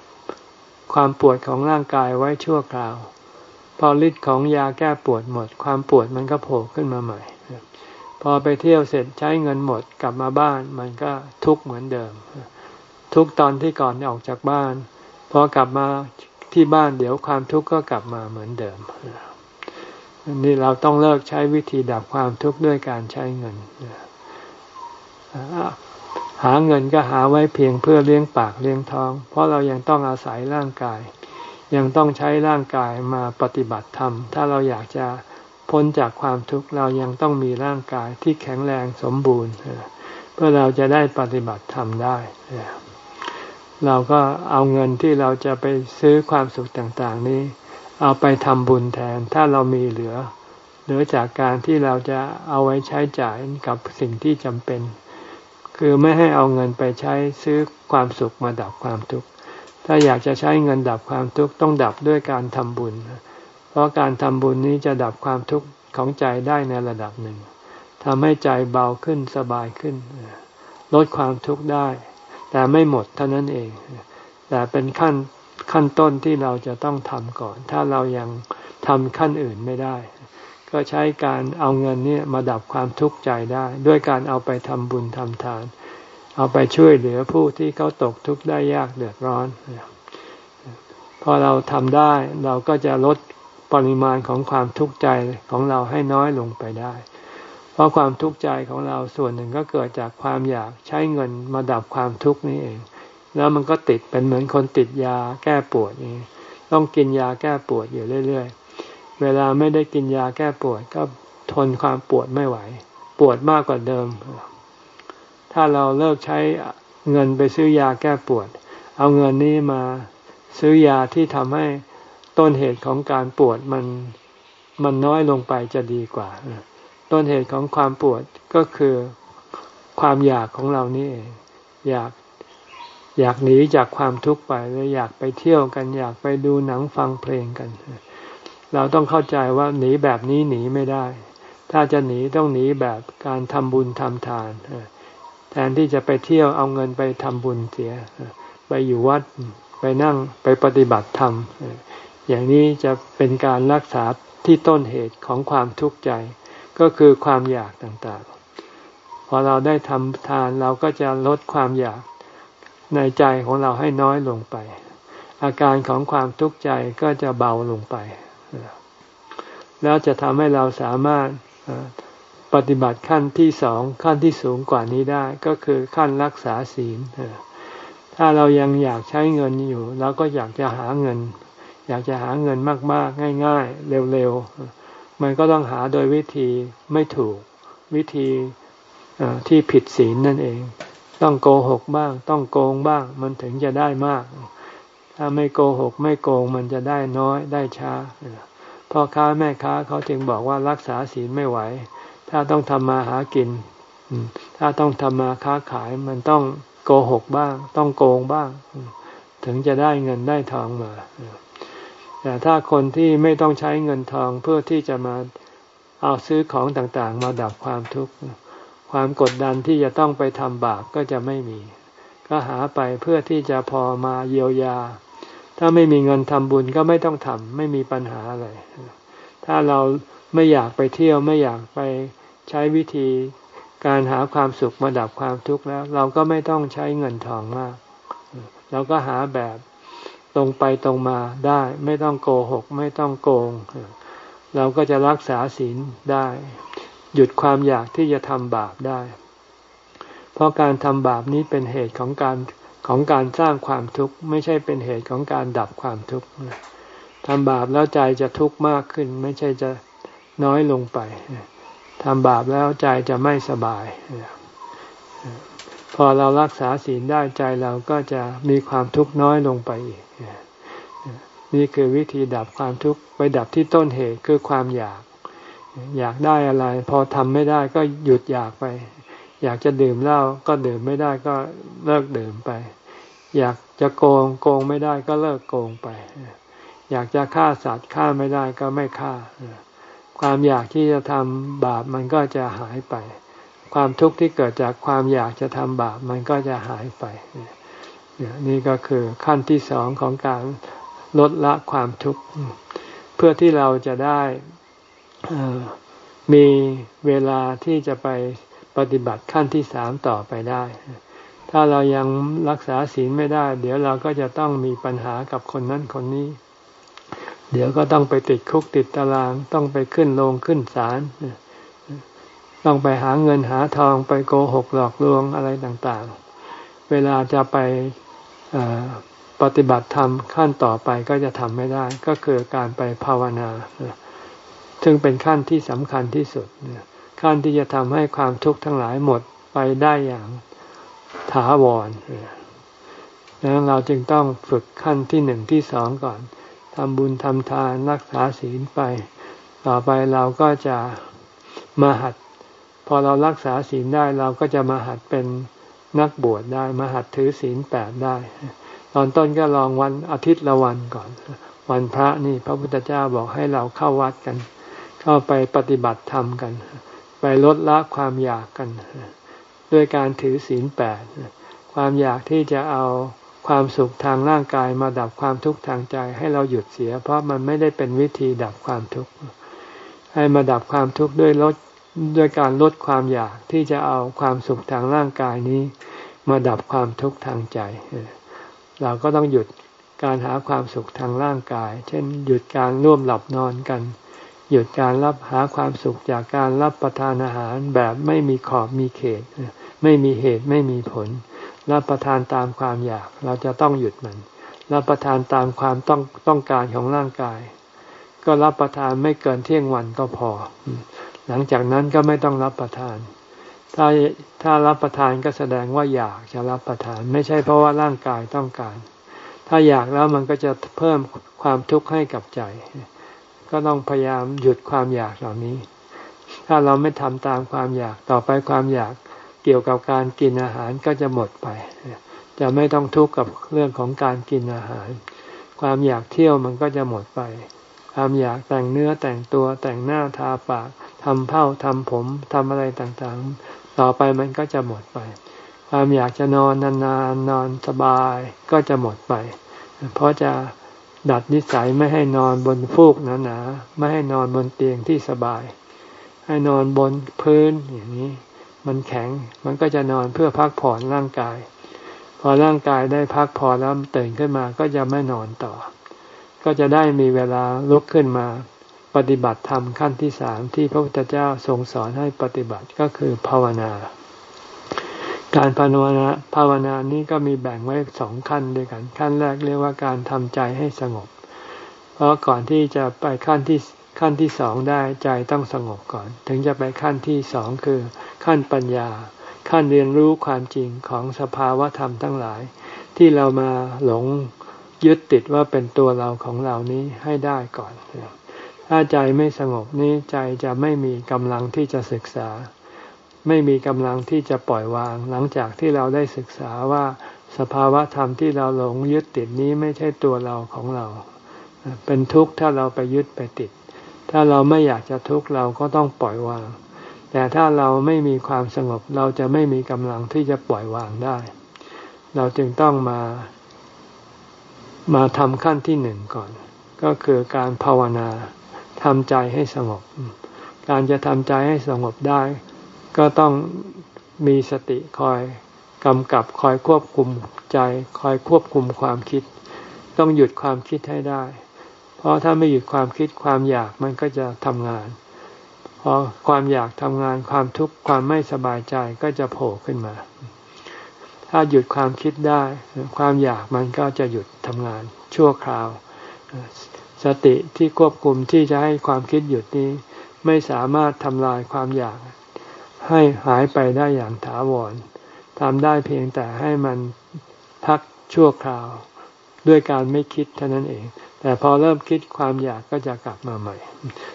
S1: ความปวดของร่างกายไว้ชั่วคราว พอฤทธิ์ของยาแก้ปวดหมด ความปวดมันก็โผล่ขึ้นมาใหม่ พอไปเที่ยวเสร็จใช้เงินหมดกลับมาบ้าน มันก็ทุกข์เหมือนเดิม ทุกตอนที่ก่อนออกจากบ้านพอกลับมาที่บ้านเดี๋ยวความทุกข์ก็กลับมาเหมือนเดิมนี่เราต้องเลิกใช้วิธีดับความทุกข์ด้วยการใช้เงินหาเงินก็หาไว้เพียงเพื่อเลี้ยงปากเลี้ยงท้อง เพราะเรายังต้องอาศัยร่างกาย ยังต้องใช้ร่างกายมาปฏิบัติธรรม ถ้าเราอยากจะ พ้นจากความทุกข์เรายังต้องมีร่างกายที่แข็งแรงสมบูรณ์ เพื่อเราจะได้ปฏิบัติธรรมได้ เราก็เอาเงินที่เราจะไปซื้อความสุขต่าง ๆ นี้ เอาไปทำบุญแทนถ้าเรามีเหลือ เหลือจากการที่เราจะเอาไว้ใช้จ่ายกับสิ่งที่จำเป็น คือไม่ให้เอาเงินไปใช้ซื้อความสุขมาดับความทุกข์ถ้าอยากจะใช้เงินดับความทุกข์ต้องดับด้วยการทำบุญ ราะการทำบุญนี้จะดับความทุกข์ของใจได้ในระดับหนึ่งทำให้ใจเบาขึ้นสบายขึ้น ลดความทุกข์ได้ แต่ไม่หมดเท่านั้นเอง แต่เป็นขั้นขั้นต้นที่เราจะต้องทำก่อน ถ้าเรายังทำขั้นอื่นไม่ได้ ก็ใช้การเอาเงินนี่มาดับความทุกข์ใจได้ ด้วยการเอาไปทำบุญทำทาน เอาไปช่วยเหลือผู้ที่เขาตกทุกข์ได้ยากเดือดร้อนพอเราทำได้เราก็จะลด ปริมาณของความทุกข์ใจของเราให้น้อยลงไปได้ เพราะความทุกข์ใจของเราส่วนหนึ่งก็เกิดจากความอยากใช้เงินมาดับความทุกข์นี่เอง แล้วมันก็ติดเป็นเหมือนคนติดยาแก้ปวดนี่ต้องกินยาแก้ปวดอยู่เรื่อย ๆ เวลาไม่ได้กินยาแก้ปวดก็ทนความปวดไม่ไหว ปวดมากกว่าเดิม ถ้าเราเลิกใช้เงินไปซื้อยาแก้ปวด เอาเงินนี้มาซื้อยาที่ทำให้ ต้นเหตุของการปวดมันมันน้อยลงไปจะดีกว่า ต้นเหตุของความปวดก็คือความอยากของเรานี่เองอยากอยากหนีจากความทุกข์ไปเลยอยากไปเที่ยวกัน อยากไปดูหนังฟังเพลงกัน เราต้องเข้าใจว่าหนีแบบนี้หนีไม่ได้ ถ้าจะหนีต้องหนีแบบการทำบุญทำทานแทนที่จะไปเที่ยวเอาเงินไปทำบุญเสีย ไปอยู่วัดไปนั่งไปปฏิบัติธรรม อย่างนี้จะเป็นการรักษาที่ต้นเหตุของความทุกข์ใจ ก็คือความอยากต่างๆ พอเราได้ทำทานเราก็จะลดความอยากในใจของเราให้น้อยลงไป อาการของความทุกข์ใจก็จะเบาลงไป แล้วจะทำให้เราสามารถปฏิบัติขั้นที่สองขั้นที่สูงกว่านี้ได้ก็คือขั้นรักษาศีลถ้าเรายังอยากใช้เงินอยู่เราก็อยากจะหาเงิน อยากจะหาเงินมากๆ ง่าย ๆ เร็วๆ มันก็ต้องหาโดยวิธีไม่ถูกวิธีที่ผิดศีลนั่นเอง ต้องโกหกบ้าง ต้องโกงบ้าง มันถึงจะได้มาก ถ้าไม่โกหกไม่โกงมันจะได้น้อยได้ช้าพ่อค้าแม่ค้าเขาจึงบอกว่ารักษาศีลไม่ไหว ถ้าต้องทำมาหากิน ถ้าต้องทำมาค้าขายมันต้องโกหกบ้าง ต้องโกงบ้าง ถึงจะได้เงินได้ทองมา แต่ถ้าคนที่ไม่ต้องใช้เงินทองเพื่อที่จะมาเอาซื้อของต่างๆ มาดับความทุกข์ ความกดดันที่จะต้องไปทำบาปก็จะไม่มี ก็หาไปเพื่อที่จะพอมาเยียวยา ถ้าไม่มีเงินทำบุญก็ไม่ต้องทำไม่มีปัญหาอะไร ถ้าเราไม่อยากไปเที่ยวไม่อยากไปใช้วิธีการหาความสุขมาดับความทุกข์แล้ว เราก็ไม่ต้องใช้เงินทองมาก เราก็หาแบบ ตรงไปตรงมาได้ ไม่ต้องโกหก ไม่ต้องโกง เราก็จะรักษาศีลได้ หยุดความอยากที่จะทำบาปได้ เพราะการทำบาปนี้เป็นเหตุของการของการสร้างความทุกข์ ไม่ใช่เป็นเหตุของการดับความทุกข์ทำบาปแล้วใจจะทุกข์มากขึ้น ไม่ใช่จะน้อยลงไปทำบาปแล้วใจจะไม่สบาย พอเรารักษาศีลได้ใจเราก็จะมีความทุกข์น้อยลงไปอีก นี่คือวิธีดับความทุกข์ไปดับที่ต้นเหตุคือความอยาก อยากได้อะไร พอทำไม่ได้ก็หยุดอยากไป อยากจะดื่มเหล้าก็ดื่มไม่ได้ก็เลิกดื่มไป อยากจะโกงโกงไม่ได้ก็เลิกโกงไป อยากจะฆ่าสัตว์ฆ่าไม่ได้ก็ไม่ฆ่า ความอยากที่จะทำบาปมันก็จะหายไป ความทุกข์ที่เกิดจากความอยากจะทำบาปมันก็จะหายไป นี่ก็คือขั้นที่สองของการ ลดละความทุกข์ เพื่อที่เราจะได้มีเวลาที่จะไปปฏิบัติขั้นที่สามต่อไปได้ ถ้าเรายังรักษาศีลไม่ได้ เดี๋ยวเราก็จะต้องมีปัญหากับคนนั้นคนนี้ เดี๋ยวก็ต้องไปติดคุกติดตาราง ต้องไปขึ้นโรงขึ้นศาลต้องไปหาเงินหาทองไปโกหกหลอกลวงอะไรต่างๆ เวลาจะไป ปฏิบัติธรรมขั้นต่อไปก็จะทำไม่ได้ ก็คือการไปภาวนา ซึ่งเป็นขั้นที่สำคัญที่สุด ขั้นที่จะทำให้ความทุกข์ทั้งหลายหมดไปได้อย่างถาวรดังนั้นเราจึงต้องฝึกขั้นที่หนึ่งที่สองก่อนทำบุญทำทานรักษาศีลไป ต่อไปเราก็จะมาหัด พอเรารักษาศีลได้เราก็จะมาหัดเป็นนักบวชได้ มาหัดถือศีลแปดได้ อนต้นก็ลองวันอาทิตย์ละวันก่อน วันพระนี่พระพุทธเจ้าบอกให้เราเข้าวัดกัน เข้าไปปฏิบัติธรรมกัน ไปลดละความอยากกัน ด้วยการถือศีลแปดความอยากที่จะเอาความสุขทางร่างกายมาดับความทุกข์ทางใจให้เราหยุดเสีย เพราะมันไม่ได้เป็นวิธีดับความทุกข์ให้มาดับความทุกข์ด้วยลดด้วยการลดความอยากที่จะเอาความสุขทางร่างกายนี้ มาดับความทุกข์ทางใจ เราก็ต้องหยุดการหาความสุขทางร่างกาย เช่น หยุดการร่วมหลับนอนกัน หยุดการรับหาความสุขจากการรับประทานอาหารแบบไม่มีขอบมีเขต ไม่มีเหตุไม่มีผล รับประทานตามความอยาก เราจะต้องหยุดมัน รับประทานตามความต้องต้องการของร่างกาย ก็รับประทานไม่เกินเที่ยงวันก็พอ หลังจากนั้นก็ไม่ต้องรับประทาน ถ้าถ้ารับประทานก็แสดงว่าอยากจะรับประทาน ไม่ใช่เพราะว่าร่างกายต้องการ ถ้าอยากแล้วมันก็จะเพิ่มความทุกข์ให้กับใจ ก็ต้องพยายามหยุดความอยากเหล่านี้ ถ้าเราไม่ทำตามความอยากต่อไปความอยากเกี่ยวกับการกินอาหารก็จะหมดไป จะไม่ต้องทุกข์กับเรื่องของการกินอาหาร ความอยากเที่ยวมันก็จะหมดไป ความอยากแต่งเนื้อแต่งตัวแต่งหน้าทาปากทำเผ้าทำผมทำอะไรต่างๆ ต่อไปมันก็จะหมดไป ความอยากจะนอนนานๆนอนสบายก็จะหมดไป เพราะจะดัดนิสัยไม่ให้นอนบนฟูกหนาๆไม่ให้นอนบนเตียงที่สบาย ให้นอนบนพื้นอย่างนี้ มันแข็งมันก็จะนอนเพื่อพักผ่อนร่างกาย พอร่างกายได้พักผ่อนแล้วตื่นขึ้นมาก็จะไม่นอนต่อ ก็จะได้มีเวลาลุกขึ้นมา ปฏิบัติธรรมขั้นที่สามที่พระพุทธเจ้าทรงสอนให้ปฏิบัติก็คือภาวนา การภาวนาภาวนานี้ก็มีแบ่งไว้สองขั้นด้วยกัน ขั้นแรกเรียกว่าการทำใจให้สงบ เพราะก่อนที่จะไปขั้นที่ขั้นที่สองได้ใจต้องสงบก่อน ถึงจะไปขั้นที่สองคือ ขั้นปัญญา ขั้นเรียนรู้ความจริงของสภาวะธรรมทั้งหลาย ที่เรามาหลงยึดติดว่าเป็นตัวเราของเรานี้ให้ได้ก่อน ถ้าใจไม่สงบนี้ใจจะไม่มีกำลังที่จะศึกษา ไม่มีกำลังที่จะปล่อยวาง หลังจากที่เราได้ศึกษาว่าสภาวะธรรมที่เราหลงยึดติดนี้ไม่ใช่ตัวเราของเรา เป็นทุกข์ถ้าเราไปยึดไปติด ถ้าเราไม่อยากจะทุกข์เราก็ต้องปล่อยวาง แต่ถ้าเราไม่มีความสงบเราจะไม่มีกำลังที่จะปล่อยวางได้ เราจึงต้องมา มาทำขั้นที่หนึ่งก่อน ก็คือการภาวนา ทำใจให้สงบ การจะทำใจให้สงบได้ ก็ต้องมีสติคอยกำกับคอยควบคุมใจ คอยควบคุมความคิด ต้องหยุดความคิดให้ได้ เพราะถ้าไม่หยุดความคิดความอยากมันก็จะทำงานพอความอยากทำงานความทุกข์ความไม่สบายใจก็จะโผล่ขึ้นมา ถ้าหยุดความคิดได้ ความอยากมันก็จะหยุดทำงานชั่วคราว สติที่ควบคุมที่จะให้ความคิดหยุดนี้ ไม่สามารถทำลายความอยาก ให้หายไปได้อย่างถาวรทำได้เพียงแต่ให้มันพักชั่วคราว ด้วยการไม่คิดเท่านั้นเอง แต่พอเริ่มคิดความอยากก็จะกลับมาใหม่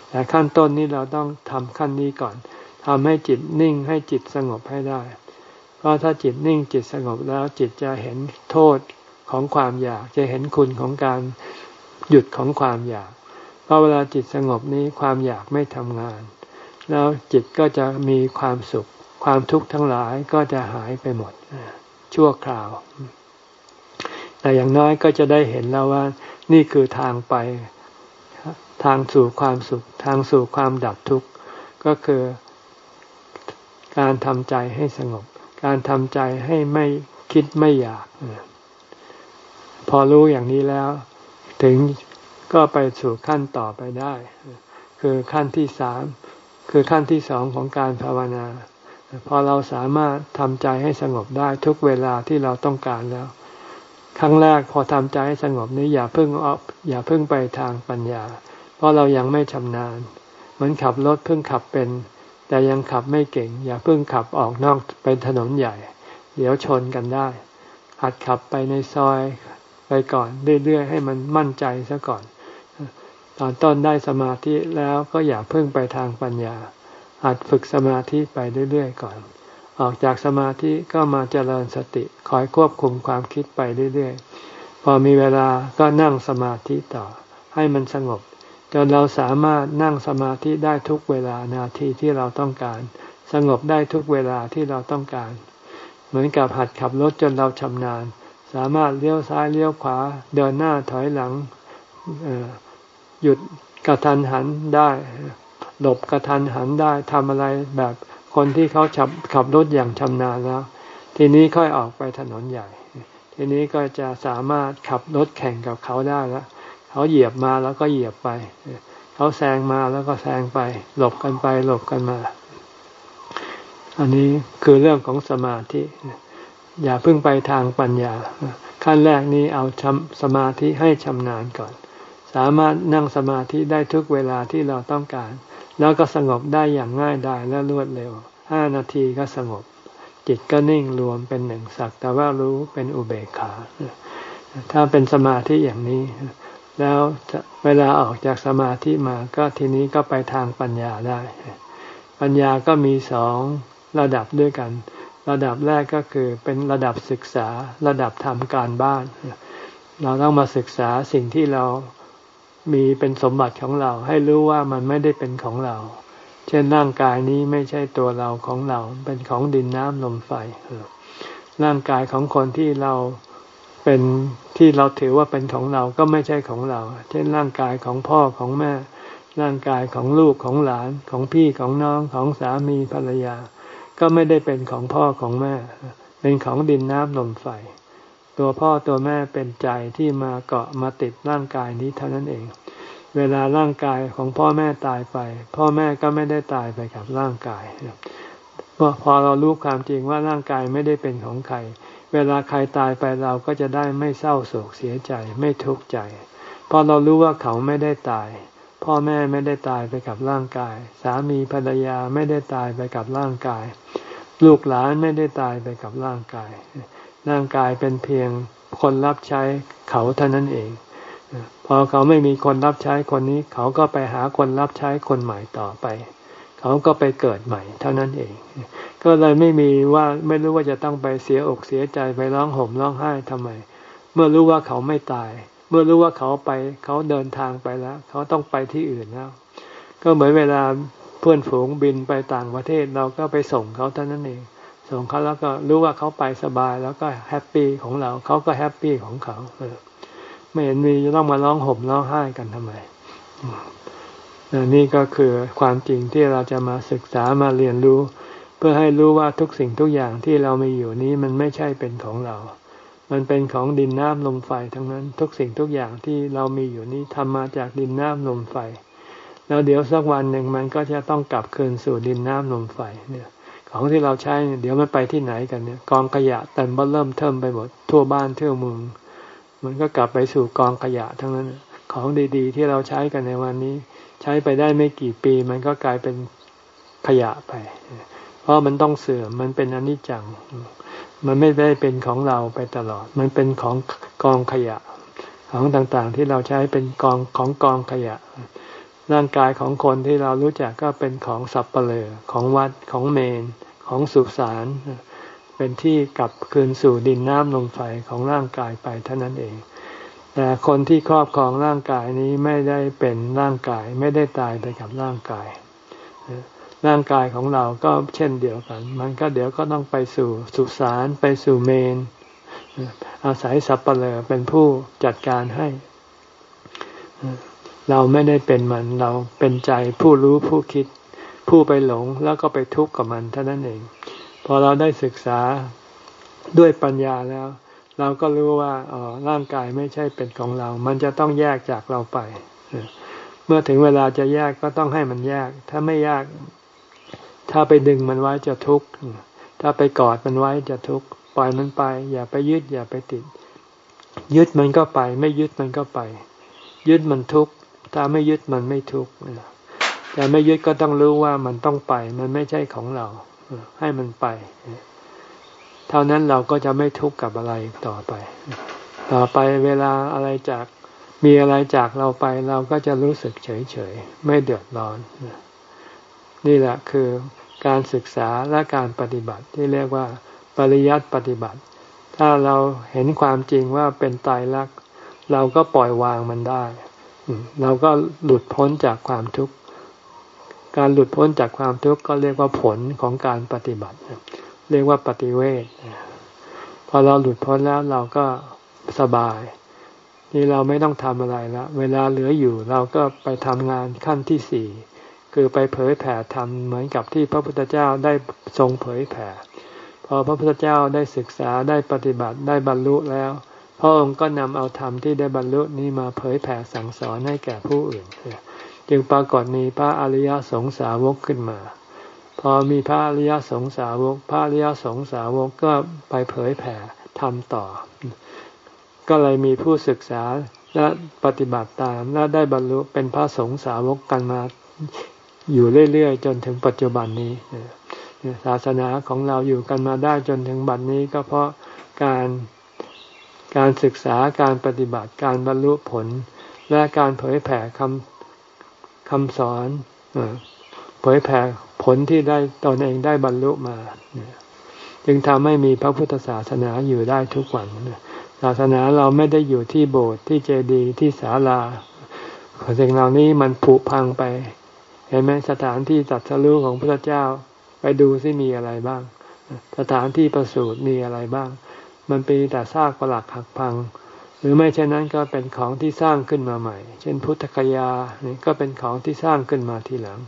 S1: แต่ขั้นต้นนี้เราต้องทำขั้นนี้ก่อนทำให้จิตนิ่งให้จิตสงบให้ได้ เพราะถ้าจิตนิ่งจิตสงบแล้วจิตจะเห็นโทษของความอยากจะเห็นคุณของการ หยุดของความอยากเพราะเวลาจิตสงบนี้ความอยากไม่ทำงาน แล้วจิตก็จะมีความสุข ความทุกข์ทั้งหลายก็จะหายไปหมดชั่วคราว แต่อย่างน้อยก็จะได้เห็นแล้วว่า นี่คือทางไปทางสู่ความสุข ทางสู่ความดับทุกข์ก็คือการทำใจให้สงบ การทำใจให้ไม่คิดไม่อยาก พอรู้อย่างนี้แล้ว ถึงก็ไปสู่ขั้นต่อไปได้ คือขั้นที่สามคือขั้นที่สองของการภาวนา พอเราสามารถทำใจให้สงบได้ทุกเวลาที่เราต้องการแล้ว ครั้งแรกพอทำใจให้สงบนี้อย่าเพิ่งออกอย่าเพิ่งไปทางปัญญา เพราะเรายังไม่ชำนาญ เหมือนขับรถเพิ่งขับเป็น แต่ยังขับไม่เก่ง อย่าเพิ่งขับออกนอกเป็นถนนใหญ่ เดี๋ยวชนกันได้ หัดขับไปในซอย ไปก่อนเรื่อยๆให้มันมั่นใจซะก่อน ตอนต้นได้สมาธิแล้วก็อย่าเพิ่งไปทางปัญญาหัดฝึกสมาธิไปเรื่อยๆก่อน ออกจากสมาธิก็มาเจริญสติคอยควบคุมความคิดไปเรื่อยๆ พอมีเวลาก็นั่งสมาธิต่อ ให้มันสงบ จนเราสามารถนั่งสมาธิได้ทุกเวลานาทีที่เราต้องการ สงบได้ทุกเวลาที่เราต้องการ เหมือนกับหัดขับรถจนเราชำนาญ สามารถเลี้ยวซ้ายเลี้ยวขวา เดินหน้าถอยหลังหยุดกระทันหันได้หลบกระทันหันได้ทำอะไรแบบคนที่เขาขับขับรถอย่างชำนาญแล้ว ทีนี้ค่อยออกไปถนนใหญ่ ทีนี้ก็จะสามารถขับรถแข่งกับเขาได้แล้วเขาเหยียบมาแล้วก็เหยียบไป เขาแซงมาแล้วก็แซงไป หลบกันไปหลบกันมา อันนี้คือเรื่องของสมาธิ อย่าเพิ่งไปทางปัญญา ขั้นแรกนี้เอาสมาธิให้ชำนาญก่อน สามารถนั่งสมาธิได้ทุกเวลาที่เราต้องการ แล้วก็สงบได้อย่างง่ายดายและรวดเร็วห้านาทีก็สงบ จิตก็นิ่งรวมเป็นหนึ่งสักแต่ว่ารู้เป็นอุเบกขา ถ้าเป็นสมาธิอย่างนี้ แล้วเวลาออกจากสมาธิมาก็ทีนี้ก็ไปทางปัญญาได้ ปัญญาก็มีสองระดับด้วยกัน ระดับแรกก็คือเป็นระดับศึกษาระดับทำการบ้าน เราต้องมาศึกษาสิ่งที่เรามีเป็นสมบัติของเรา ให้รู้ว่ามันไม่ได้เป็นของเรา เช่นร่างกายนี้ไม่ใช่ตัวเราของเรา เป็นของดินน้ำลมไฟร่างกายของคนที่เราเป็นที่เราถือว่าเป็นของเราก็ไม่ใช่ของเรา เช่นร่างกายของพ่อของแม่ ร่างกายของลูกของหลานของพี่ของน้องของสามีภรรยา ก็ไม่ได้เป็นของพ่อของแม่ เป็นของดินน้ำลมไฟ ตัวพ่อตัวแม่เป็นใจที่มาเกาะมาติดร่างกายนี้เท่านั้นเอง เวลาร่างกายของพ่อแม่ตายไป พ่อแม่ก็ไม่ได้ตายไปกับร่างกายพอเรารู้ความจริงว่าร่างกายไม่ได้เป็นของใคร เวลาใครตายไปเราก็จะได้ไม่เศร้าโศกเสียใจไม่ทุกข์ใจ เพราะเรารู้ว่าเขาไม่ได้ตาย พ่อแม่ไม่ได้ตายไปกับร่างกาย สามีภรรยาไม่ได้ตายไปกับร่างกาย ลูกหลานไม่ได้ตายไปกับร่างกาย ร่างกายเป็นเพียงคนรับใช้เขาเท่านั้นเอง พอเขาไม่มีคนรับใช้คนนี้ เขาก็ไปหาคนรับใช้คนใหม่ต่อไป เขาก็ไปเกิดใหม่เท่านั้นเอง ก็เลยไม่มีว่าไม่รู้ว่าจะต้องไปเสียอกเสียใจไปร้องห่มร้องไห้ทำไม เมื่อรู้ว่าเขาไม่ตาย มื่อรู้ว่าเขาไปเขาเดินทางไปแล้ว เขาต้องไปที่อื่นแล้ว ก็เหมือนเวลาเพื่อนฝูงบินไปต่างประเทศเราก็ไปส่งเขาเท่านั้นเองส่งเขาแล้วก็รู้ว่าเขาไปสบายแล้วก็ happy ของเราเขาก็ happy ของเขาไม่เห็นมีจะต้องมาร้องห่มร้องไห้กันทำไมนี่ก็คือความจริงที่เราจะมาศึกษามาเรียนรู้ เพื่อให้รู้ว่าทุกสิ่งทุกอย่างที่เรามีอยู่นี้มันไม่ใช่เป็นของเรา มันเป็นของดินน้ำลมไฟทั้งนั้น ทุกสิ่งทุกอย่างที่เรามีอยู่นี้ทำมาจากดินน้ำลมไฟ แล้วเดี๋ยวสักวันหนึ่งมันก็จะต้องกลับคืนสู่ดินน้ำลมไฟเนี่ย ของที่เราใช้เดี๋ยวมันไปที่ไหนกันเนี่ย กองขยะเต็มบ้าเริ่มเทิมไปหมดทั่วบ้านทั่วเมืองมันก็กลับไปสู่กองขยะทั้งนั้น ของดีๆ ที่เราใช้กันในวันนี้ ใช้ไปได้ไม่กี่ปี มันก็กลายเป็นขยะไป เพราะมันต้องเสื่อมมันเป็นอนิจจัง มันไม่ได้เป็นของเราไปตลอด มันเป็นของกองขยะ ของต่างๆที่เราใช้เป็นกองของกองขยะ ร่างกายของคนที่เรารู้จักก็เป็นของสับเปลือของวัดของเมน ของสุสานเป็นที่กลับคืนสู่ดินน้ำลมไฟของร่างกายไปเท่านั้นเอง แต่คนที่ครอบครองร่างกายนี้ไม่ได้เป็นร่างกายไม่ได้ตายไปกับร่างกาย ร่างกายของเราก็เช่นเดียวกัน มันก็เดี๋ยวก็ต้องไปสู่สุสานไปสู่เมน อาศัยสัพเปลอเป็นผู้จัดการให้ เราไม่ได้เป็นมันเราเป็นใจผู้รู้ผู้คิด ผู้ไปหลงแล้วก็ไปทุกข์กับมันเท่านั้นเอง พอเราได้ศึกษาด้วยปัญญาแล้ว เราก็รู้ว่าอ๋อร่างกายไม่ใช่เป็นของเรา มันจะต้องแยกจากเราไป เมื่อถึงเวลาจะแยกก็ต้องให้มันแยก ถ้าไม่แยก ถ้าไปดึงมันไว้จะทุกข์ ถ้าไปกอดมันไว้จะทุกข์ ปล่อยมันไป อย่าไปยึดอย่าไปติด ยึดมันก็ไป ไม่ยึดมันก็ไป ยึดมันทุกข์ ถ้าไม่ยึดมันไม่ทุกข์แต่ไม่ยึดก็ต้องรู้ว่ามันต้องไป มันไม่ใช่ของเรา ให้มันไป เท่านั้นเราก็จะไม่ทุกข์กับอะไรต่อไป ต่อไปเวลาอะไรจากมีอะไรจากเราไปเราก็จะรู้สึกเฉยเฉยไม่เดือดร้อน นี่แหละคือ การศึกษาและการปฏิบัติที่เรียกว่า ปริยัติปฏิบัติ ถ้าเราเห็นความจริงว่าเป็นตายรัก เราก็ปล่อยวางมันได้ เราก็หลุดพ้นจากความทุกข์การหลุดพ้นจากความทุกข์ก็เรียกว่าผลของการปฏิบัติ เรียกว่าปฏิเวทพอเราหลุดพ้นแล้วเราก็สบาย นี่เราไม่ต้องทำอะไรแล้วเวลาเหลืออยู่เราก็ไปทำงานขั้นที่สี่ คือไปเผยแผ่ธรรมเหมือนกับที่พระพุทธเจ้าได้ทรงเผยแผ่ พอพระพุทธเจ้าได้ศึกษาได้ปฏิบัติได้บรรลุแล้ว พระองค์ก็นำเอาธรรมที่ได้บรรลุนี้มาเผยแผ่สั่งสอนให้แก่ผู้อื่น จึงปรากฏมีพระอริยสงสาวกขึ้นมา พอมีพระอริยสงสาวก พระอริยสงสาวกก็ไปเผยแผ่ทำต่อ ก็เลยมีผู้ศึกษาและปฏิบัติตามและได้บรรลุเป็นพระสงสาวกกันมา อยู่เรื่อยๆจนถึงปัจจุบันนี้ศาสนาของเราอยู่กันมาได้จนถึงบัดนนี้ก็เพราะการการศึกษาการปฏิบัติการบรรลุผล และการเผยแผ่คำคำสอนเผยแผ่ผลที่ได้ตนเองได้บรรลุมา จึงทำให้มีพระพุทธศาสนาอยู่ได้ทุกวันศาสนาเราไม่ได้อยู่ที่โบสถ์ที่เจดีย์ที่ศาลาสิ่งเหล่านี้มันผุพังไป เห็นไหมสถานที่ตัดสรู้ของพระเจ้าไปดูซิมีอะไรบ้าง สถานที่ประสูติมีอะไรบ้าง มันเป็นแต่ซากปรักหักพัง หรือไม่เช่นนั้นก็เป็นของที่สร้างขึ้นมาใหม่ เช่นพุทธคยานี่ก็เป็นของที่สร้างขึ้นมาทีหลัง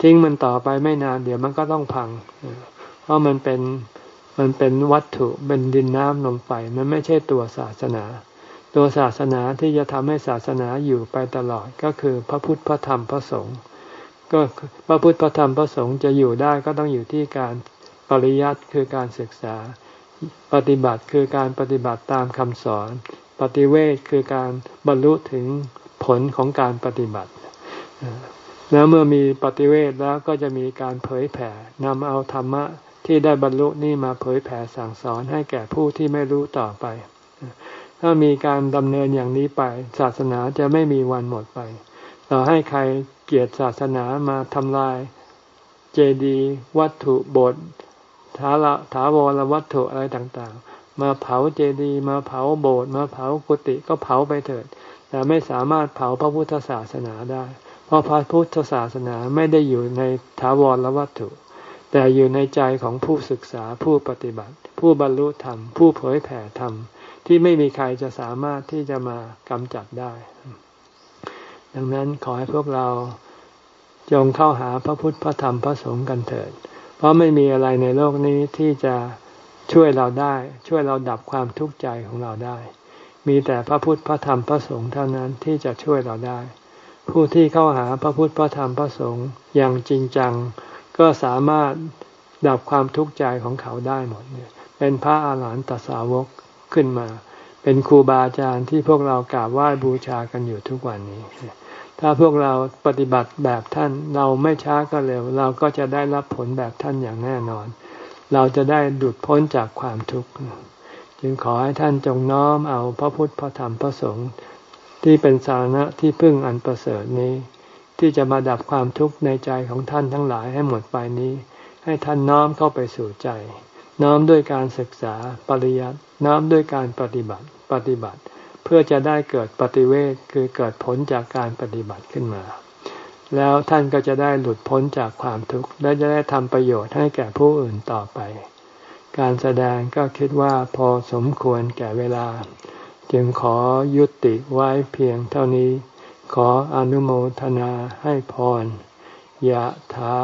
S1: ทิ้งมันต่อไปไม่นานเดี๋ยวมันก็ต้องพัง เพราะมันเป็นมันเป็นวัตถุเป็นดินน้ำลมไฟมันไม่ใช่ตัวศาสนา ตัวศาสนาที่จะทำให้ศาสนาอยู่ไปตลอดก็คือพระพุทธพระธรรมพระสงฆ์ ก็พระพุทธพระธรรมพระสงฆ์จะอยู่ได้ก็ต้องอยู่ที่การปริยัติคือการศึกษา ปฏิบัติคือการปฏิบัติตามคำสอน ปฏิเวทคือการบรรลุถึงผลของการปฏิบัติ แล้วเมื่อมีปฏิเวทแล้วก็จะมีการเผยแผ่นำเอาธรรมะที่ได้บรรลุนี่มาเผยแผ่สั่งสอนให้แก่ผู้ที่ไม่รู้ต่อไป ถ้ามีการดำเนินอย่างนี้ไป ศาสนาจะไม่มีวันหมดไป ต่อให้ใครเกียรติศาสนามาทำลาย เจดีย์วัตถุโบสถ์ถาละถาวรวัตถุอะไรต่างๆ มาเผาเจดีย์มาเผาโบสถ์มาเผากุฏิก็เผาไปเถิด แต่ไม่สามารถเผาพระพุทธศาสนาได้ เพราะพระพุทธศาสนาไม่ได้อยู่ในถาวรวัตถุ แต่อยู่ในใจของผู้ศึกษาผู้ปฏิบัติ ผู้บรรลุธรรม ผู้เผยแผ่ธรรม ที่ไม่มีใครจะสามารถที่จะมากำจัดได้ ดังนั้นขอให้พวกเราจงเข้าหาพระพุทธพระธรรมพระสงฆ์กันเถิด เพราะไม่มีอะไรในโลกนี้ที่จะช่วยเราได้ ช่วยเราดับความทุกข์ใจของเราได้ มีแต่พระพุทธพระธรรมพระสงฆ์เท่านั้นที่จะช่วยเราได้ ผู้ที่เข้าหาพระพุทธพระธรรมพระสงฆ์อย่างจริงจัง ก็สามารถดับความทุกข์ใจของเขาได้หมดเนี่ยเป็นพระอาหารหันตสาวกขึ้นมา เป็นครูบาอาจารย์ที่พวกเรากราบไหว้บูชากันอยู่ทุกวันนี้ ถ้าพวกเราปฏิบัติแบบท่าน เราไม่ช้าก็เร็ว เราก็จะได้รับผลแบบท่านอย่างแน่นอน เราจะได้ดุดพ้นจากความทุกข์จึงขอให้ท่านจงน้อมเอาพระพุทธพระธรรมพระสงฆ์ที่เป็นสาระที่พึ่งอันประเสริฐนี้ ที่จะมาดับความทุกข์ในใจของท่านทั้งหลายให้หมดไปนี้ ให้ท่านน้อมเข้าไปสู่ใจ น้อมด้วยการศึกษาปริยัติน้อมด้วยการปฏิบัติปฏิบัติ เพื่อจะได้เกิดปฏิเวทคือเกิดผลจากการปฏิบัติขึ้นมา แล้วท่านก็จะได้หลุดพ้นจากความทุกข์และจะได้ทำประโยชน์ให้แก่ผู้อื่นต่อไป การแสดงก็คิดว่าพอสมควรแก่เวลา จึงขอยุติไว้เพียงเท่านี้ ขออนุโมทนาให้พรยะถา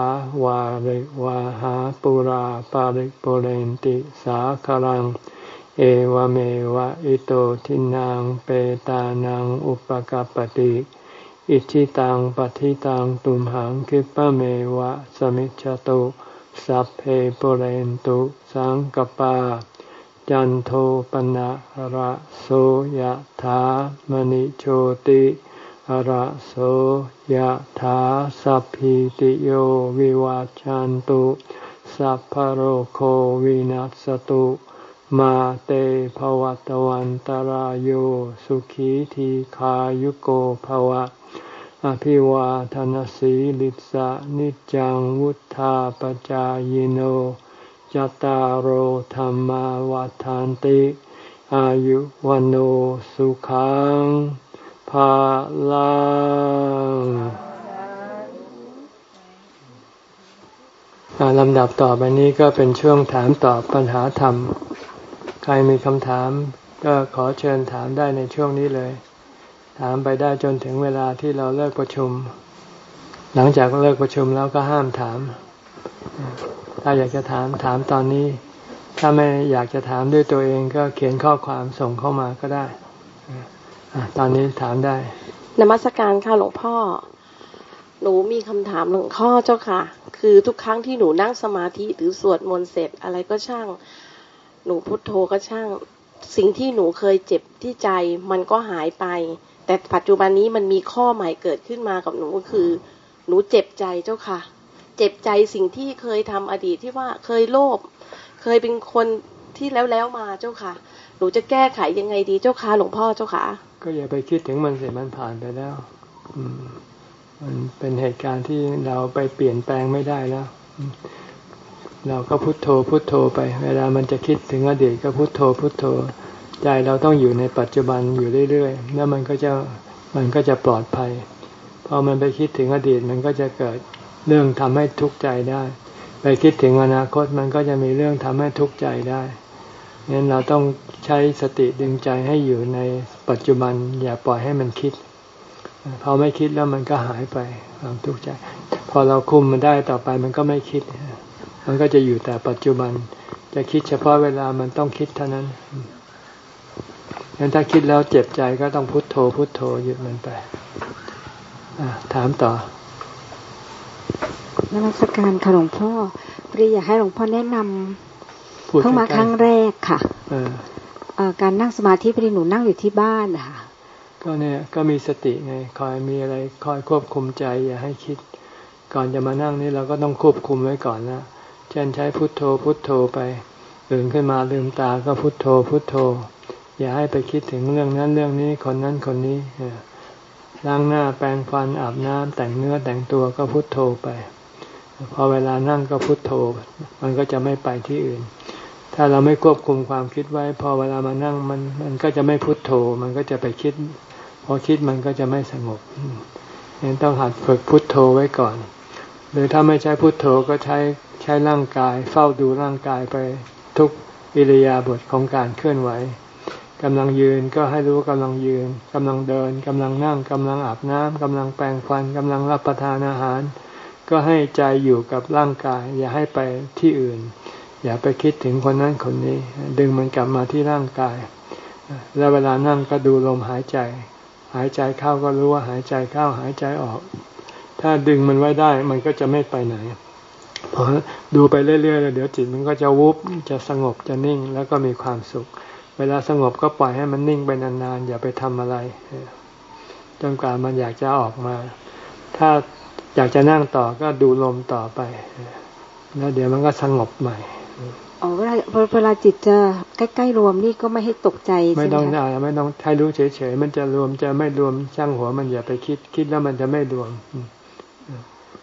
S1: วาริวาหาปุราปาริปุเรนติสาคลัง เอวเมวะอิโตทินังเปตานังอุปกปติอิชิตังปฏิตังตุมหังคิปะเมวะสมิจฉตุสัพเพปเรนตุสังกปา จันโทปนะระโสยถามณิโชติระโสยถาสัพพิติโยวิวาจันตุสัพพโรโควินัสตุ มาเตภวัตวันตารโยสุขีทีขายุโกภวะ อภิวาทนสีลิสะนิจังวุธาปจายโนจตารโหธรรมวาทานติ อายุวันโอสุขังภาลังลำดับต่อไปนี้ก็เป็นช่วงถามตอบปัญหาธรรม ใครมีคำถาม ก็ขอเชิญถามได้ในช่วงนี้เลย ถามไปได้จนถึงเวลาที่เราเลิกประชุม หลังจากเลิกประชุมแล้วก็ห้ามถาม ถ้าอยากจะถามถามตอนนี้ ถ้าไม่อยากจะถามด้วยตัวเองก็เขียนข้อความส่งเข้ามาก็ได้ตอนนี้ถามได้
S2: นมัสการค่ะหลวงพ่อ หนูมีคำถามหนึ่งข้อเจ้าค่ะ คือทุกครั้งที่หนูนั่งสมาธิหรือสวดมนต์เสร็จอะไรก็ช่าง หนูพุทโธก็ช่าง สิ่งที่หนูเคยเจ็บที่ใจมันก็หายไป แต่ปัจจุบันนี้มันมีข้อใหม่เกิดขึ้นมากับหนูก็คือ หนูเจ็บใจเจ้าค่ะ เจ็บใจสิ่งที่เคยทำอดีตที่ว่าเคยโลภเคยเป็นคนที่แล้วแล้วมาเจ้าค่ะ หนูจะแก้ไขยังไงดีเจ้าค่ะหลวงพ่อเจ้าค่ะ
S1: ก็อย่าไปคิดถึงมันเสียมันผ่านไปแล้ว อืมมันเป็นเหตุการณ์ที่เราไปเปลี่ยนแปลงไม่ได้แล้ว เราก็พุโทโธพุโทโธไป เวลามันจะคิดถึงอดีตก็พุโทโธพุโทโธ ใจเราต้องอยู่ในปัจจุบันอยู่เรื่อยๆ แล้วมันก็จะมันก็จะปลอดภัย พอมันไปคิดถึงอดีตมันก็จะเกิดเรื่องทำให้ทุกข์ใจได้ ไปคิดถึงอนาคตมันก็จะมีเรื่องทำให้ทุกข์ใจได้งั้นเราต้องใช้สติดึงใจให้อยู่ในปัจจุบัน อย่าปล่อยให้มันคิด พอไม่คิดแล้วมันก็หายไปความทุกข์ใจ พอเราคุมมันได้ต่อไปมันก็ไม่คิด มันก็จะอยู่แต่ปัจจุบัน จะคิดเฉพาะเวลามันต้องคิดเท่านั้นงั้นถ้าคิดแล้วเจ็บใจก็ต้องพุโทโธ พุโทโธหยุดมันไปถามต่
S3: อนมัสการค่ะหลวงพ่อปรีอยากให้หลวงพ่อแนะนำเพิ่งมาครั้งแรกค่ะการนั่งสมาธิพอดีหนูนั่งอยู่ที่บ้านค่ะ
S1: ก็เนี่ยก็มีสติไงคอยมีอะไรคอยควบคุมใจ อย่าให้คิด ก่อนจะมานั่งนี่เราก็ต้องควบคุมไว้ก่อนนะ เช่นใช้พุทโธพุทโธไปตื่นขึ้นมาลืมตาก็พุทโธพุทโธ อย่าให้ไปคิดถึงเรื่องนั้นเรื่องนี้คนนั้นคนนี้ล้างหน้าแปรงฟันอาบน้ำแต่งเนื้อแต่งตัวก็พุทโธไป พอเวลานั่งก็พุทโธ มันก็จะไม่ไปที่อื่น ถ้าเราไม่ควบคุมความคิดไว้ พอเวลามานั่งมันมันก็จะไม่พุทโธ มันก็จะไปคิด พอคิดมันก็จะไม่สงบยังต้องหัดฝึกพุทโธไว้ก่อน หรือถ้าไม่ใช้พุทโธก็ใช้ ช้ร่างกาย เฝ้าดูร่างกายไปทุกอิริยาบถของการเคลื่อนไหวกำลังยืนก็ให้รู้กำลังยืนกำลังเดินกำลังนั่งกำลังอาบน้ำกำลังแปรงฟันกำลังรับประทานอาหาร ก็ให้ใจอยู่กับร่างกาย อย่าให้ไปที่อื่น อย่าไปคิดถึงคนนั้นคนนี้ ดึงมันกลับมาที่ร่างกาย แล้วเวลานั่งก็ดูลมหายใจ หายใจเข้าก็รู้ว่าหายใจเข้าหายใจออก ถ้าดึงมันไว้ได้มันก็จะไม่ไปไหน พอดูไปเรื่อยๆเดี๋ยวจิตมันก็จะวุบจะสงบจะนิ่งแล้วก็มีความสุข เวลาสงบก็ปล่อยให้มันนิ่งไปนานๆอย่าไปทำอะไรจนกว่ามันอยากจะออกมา ถ้าอยากจะนั่งต่อก็ดูลมต่อไปแล้วเดี๋ยวมันก็สงบใหม่
S3: อ๋อเวลาเวลาจิตจะใกล้ๆรวมนี่ก็ไม่ให้ตกใจ
S1: ไม่ต้องอะไรไม่ต้องให้รู้เฉยๆมันจะรวมจะไม่รวมช่างหัวมันอย่าไปคิดคิดแล้วมันจะไม่รวม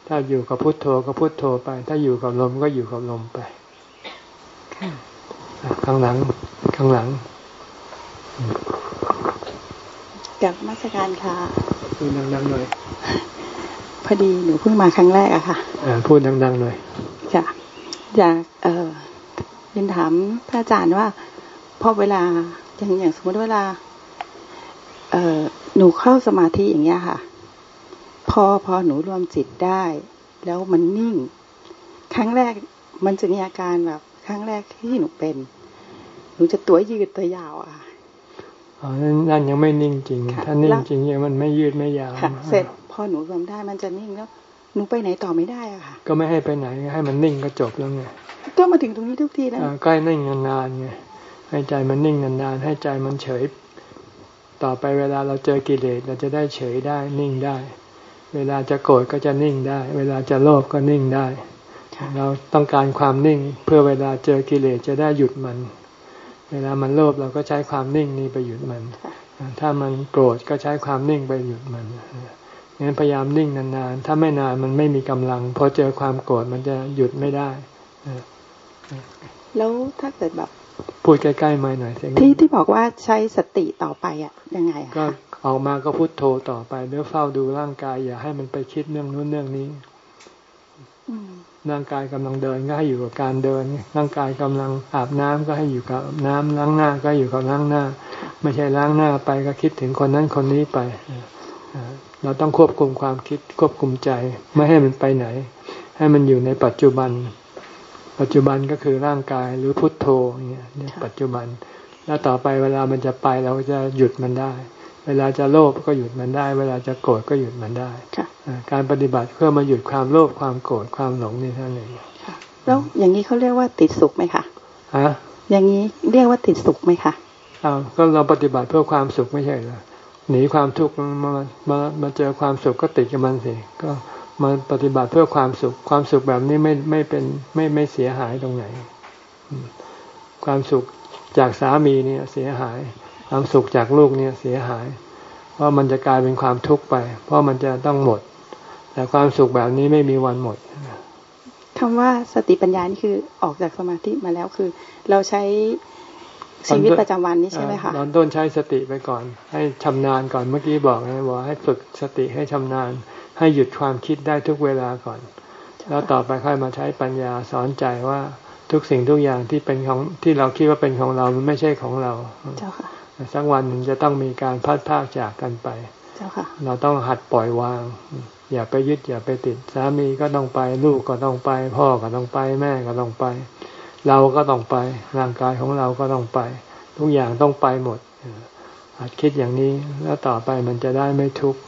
S1: ถ้าอยู่กับพุทโธก็พุทโธไป ถ้าอยู่กับลมก็อยู่กับลมไปข้างหลังข้างหลัง
S4: กับมาสการค่ะ
S1: พูดดังๆหน่อย
S4: พอดีหนูเพิ่งมาครั้งแรกอะค่ะ
S1: พูดดังๆหน่อย
S4: จ้ะอยากเออเรียนถามพระอาจารย์ว่าพอเวลาอย่างอย่างสมมติเวลา เออหนูเข้าสมาธิอย่างเงี้ยค่ะ พอพอหนูรวมจิตได้ แล้วมันนิ่ง ครั้งแรกมันจะมีอาการแบบ ครั้งแรกที่หนูเป็น หนูจะตัวยืดตัวยาวอะ
S1: อ๋อนั่นยังไม่นิ่งจริง ถ้านิ่งจริงเนี่ยมันไม่ยืดไม่ยาว
S4: เสร็จพอหนูรวมได้มันจะนิ่งแล้วหนูไปไหนต่อไม่ได้อะค่ะ
S1: ก็ไม่ให้ไปไหนให้มันนิ่งก็จบแล้วไง
S4: ก็มาถึงตรงนี้ทุกทีแล้ว
S1: ก็ให้นิ่งนานๆไงให้ใจมันนิ่งนานๆให้ใจมันเฉย ต่อไปเวลาเราเจอกิเลสเราจะได้เฉยได้นิ่งได้ เวลาจะโกรธก็จะนิ่งได้ เวลาจะโลภก็นิ่งได้ เราต้องการความนิ่ง เพื่อเวลาเจอกิเลสจะได้หยุดมัน เวลามันโลภเราก็ใช้ความนิ่งนี้ไปหยุดมัน ถ้ามันโกรธก็ใช้ความนิ่งไปหยุดมันงั้นพยายามนิ่งนานๆ ถ้าไม่นานมันไม่มีกำลัง พอเจอความโกรธมันจะหยุดไม่ได้
S4: แล้วถ้าเกิดแบบ
S1: พูดใกล้ๆมาหน่อยเสียง
S4: ที่ที่บอกว่าใช้สติต่อไปอะยังไง
S1: ก็ ออกมาก็พุโทโธต่อไปเดี๋ยวเฝ้าดูร่างกาย อย่าให้มันไปคิดเรื่องนู้นเรื่องนี้ร่างกายกำลังเดินก็ให้อยู่กับการเดิน ร่างกายกำลังอาบน้ำก็ให้อยู่กับน้ำล้างหน้าก็อยู่กับล้างหน้า ไม่ใช่ล้างหน้าไปก็คิดถึงคนนั้นคนนี้ไปเราต้องควบคุมความคิดควบคุมใจ ไม่ให้มันไปไหน ให้มันอยู่ในปัจจุบัน ปัจจุบันก็คือร่างกายหรือพุทโธเนี่ยปัจจุบัน แล้วต่อไปเวลามันจะไปเราจะหยุดมันได้ เวลาจะโลภก็หยุดมันได้ เวลาจะโกรธก็หยุดมันได้การปฏิบัติเพื่อมาหยุดความโลภความโกรธความหลงนี่ท่านเอง
S4: แล้วอย่างนี้เขาเรียกว่าติดสุขไหมคะ
S1: ฮะ
S4: อย่างนี้เรียกว่าติดสุขไหมคะ
S1: อ้าวก็เราปฏิบัติเพื่อความสุขไม่ใช่เหรอหนีความทุกข์มามามาเจอความสุขก็ติดกับมันสิก็มาปฏิบัติเพื่อความสุข ความสุขแบบนี้ไม่ไม่เป็นไม่ไม่เสียหายตรงไหน ความสุขจากสามีเนี่ยเสียหาย ความสุขจากลูกเนี่ยเสียหาย เพราะมันจะกลายเป็นความทุกข์ไป เพราะมันจะต้องหมด แต่ความสุขแบบนี้ไม่มีวันหมด
S4: คำว่าสติปัญญานี่คือออกจากสมาธิมาแล้วคือ เราใช้ชีวิตประจำวันนี้ใช่ไหมคะ
S1: ตอนต้นใช้สติไปก่อน ให้ชำนาญก่อนเมื่อกี้บอกนะบอกให้ฝึกสติให้ชำนาญ ให้หยุดความคิดได้ทุกเวลาก่อน แล้วต่อไปค่อยมาใช้ปัญญาสอนใจว่าทุกสิ่งทุกอย่างที่เป็นของที่เราคิดว่าเป็นของเรามันไม่ใช่ของเรา
S4: เจ้าค่ะ
S1: สักวันหนึ่งจะต้องมีการพัดพากจากกันไป
S4: เจ้าค่ะ
S1: เราต้องหัดปล่อยวาง อย่าไปยึดอย่าไปติด สามีก็ต้องไป ลูกก็ต้องไป พ่อก็ต้องไป แม่ก็ต้องไป เราก็ต้องไป ร่างกายของเราก็ต้องไป ทุกอย่างต้องไปหมดหัดคิดอย่างนี้แล้วต่อไปมันจะได้ไม่ทุกข์